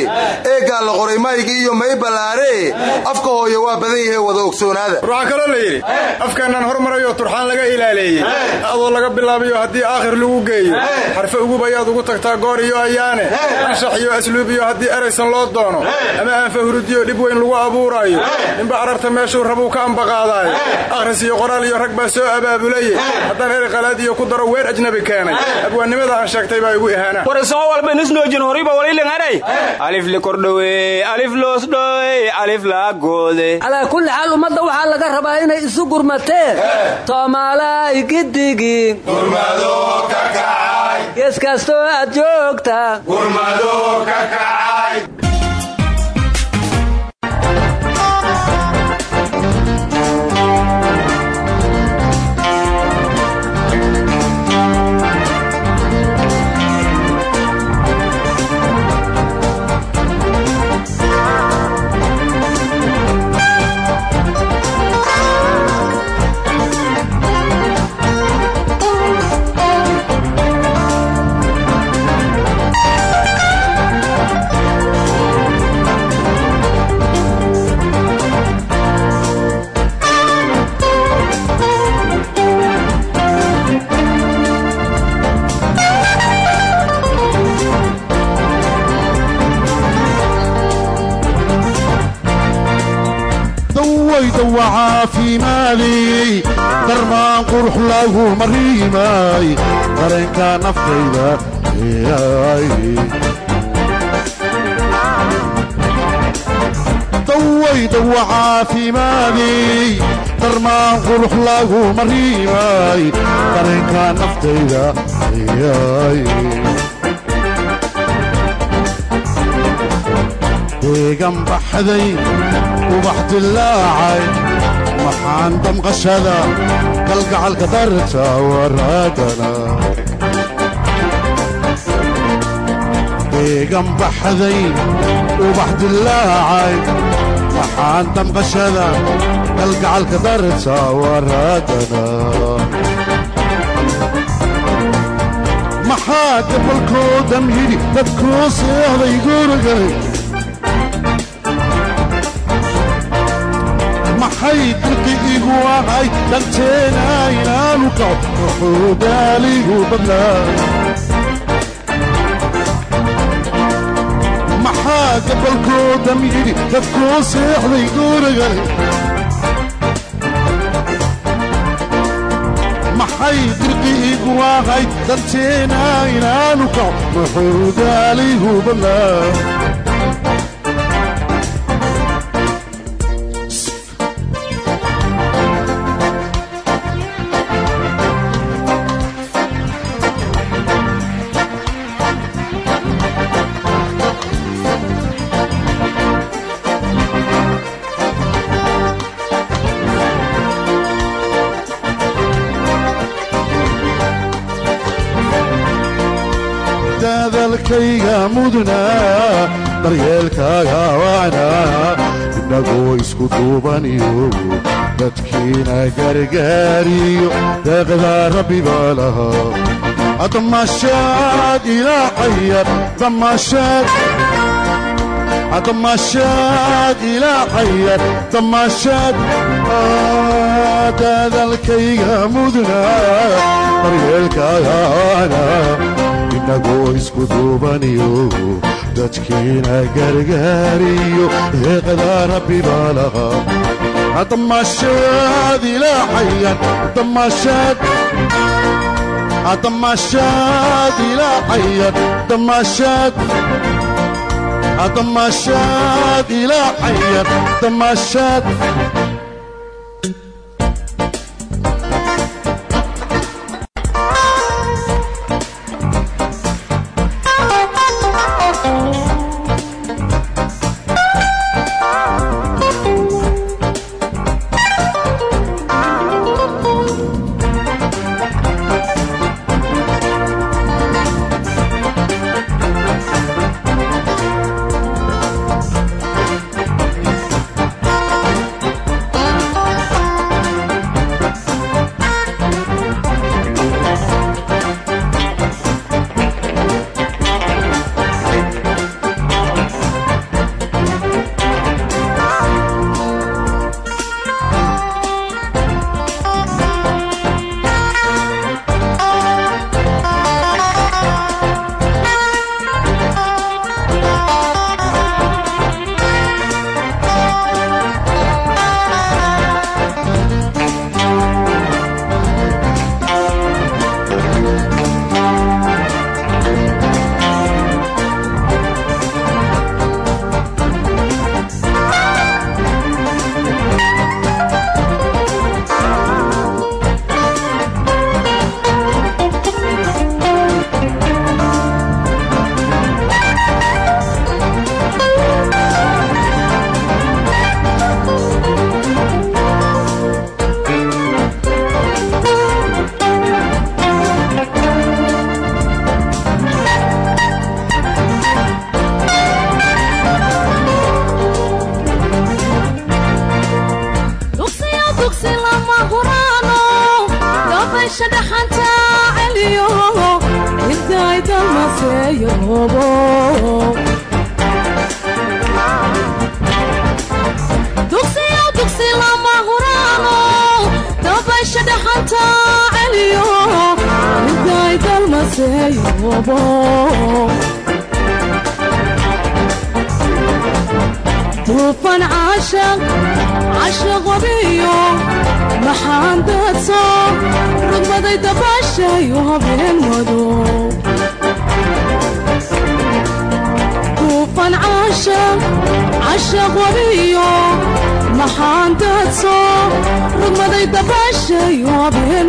eeggaa la qoray maygi iyo may ballaaree afka hooye waa badan yahe wada ogsoonaada waxaa kaloo la yidhi afkaanaan hormarayoo turxaan laga ilaaleeyey. Adoo laga bilaabayo haddii aakhir lagu geeyo. Xarfe ugub ayaad ugu tagtaa goor iyo ayaane. Anshax iyo asluub iyo haddii eraysan loo doono. Ama aanfa hurudiyo dhib weyn lagu abuuraayo. Ninba cararta meeshuu rabuu ka ambaqaadaayo. Akhris iyo qoraal iyo rag baa soo abaabulaye haddaan erey qalaad iyo ku daro weer ajnabi keenay. Abwaannimada aan sheegtay baa igu ihaana war isagoo walba inisnoojin horiba waliilan aray alif likordhowe alif loosdhowe alif laagoode calaa kulli xaal ummadda waxaa laga rabaa inay isu gurmateen. Soomaalay gidigin gees kastoo aad joogtaan dawayda caafimaadey darmaan qurux lagu mariimay dareenka naftayda dawayda caafimaadey darmaan qurux lagu mariimay dareenka naftayda deegan baxday ubax dilaacay maxaan damqashada kalgacalka darta waraagana. Deegan baxday ubax dilaacay maxaan damqashada kalgacalka darta waraagana. Maxaa gabalkoodan yidhi dadkuu seexday gurigalay maxay dirqi igu ahay danteena inaanu kaco wuxuu badnaa maxaa gabalkoodan yidhi dadkuu seexday gurigale maxay dirqi igu ahay danteena inaanu kaco muxuu daaligu badnaa mudnaa daryeelkaaga wacnaa innagoo isku duubaniyo dadkiina gargaariyo deeqda rabbi baa lahaa damaashaad damaashaad ilaahaya damaashaad dadalkayga mudnaa daryeelkaaga wacnaa innagoo isku duubaniyo dadkiina gargaariyo deeqda rabbi baa lahaa damaashaad ilaahayan damaashaad ilaahayan damaashaad damaashaad ilaahayan damaashaad rugmaday dabaashayo habeen wado duufan caashaq cashaq wabiyo maxaan daadso rugmaday dabaashayo habeen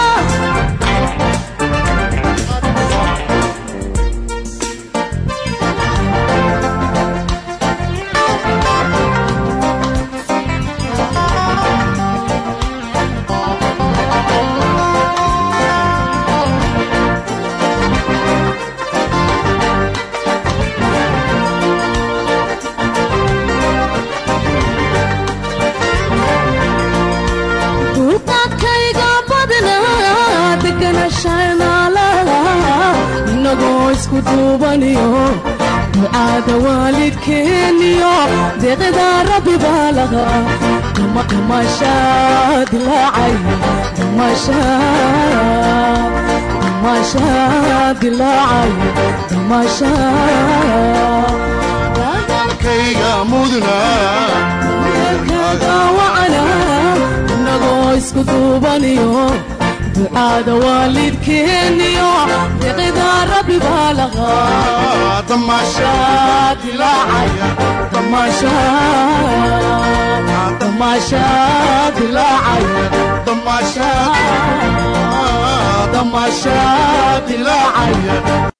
isku duubaniyo ducaada waalidkeeniyo deeqda rabbi baa dilaacay dilaacay wacana inagoo isku duubaniyo ducaada waalidkeeniyo deeqda rabbi baa laga damashaa dilaacay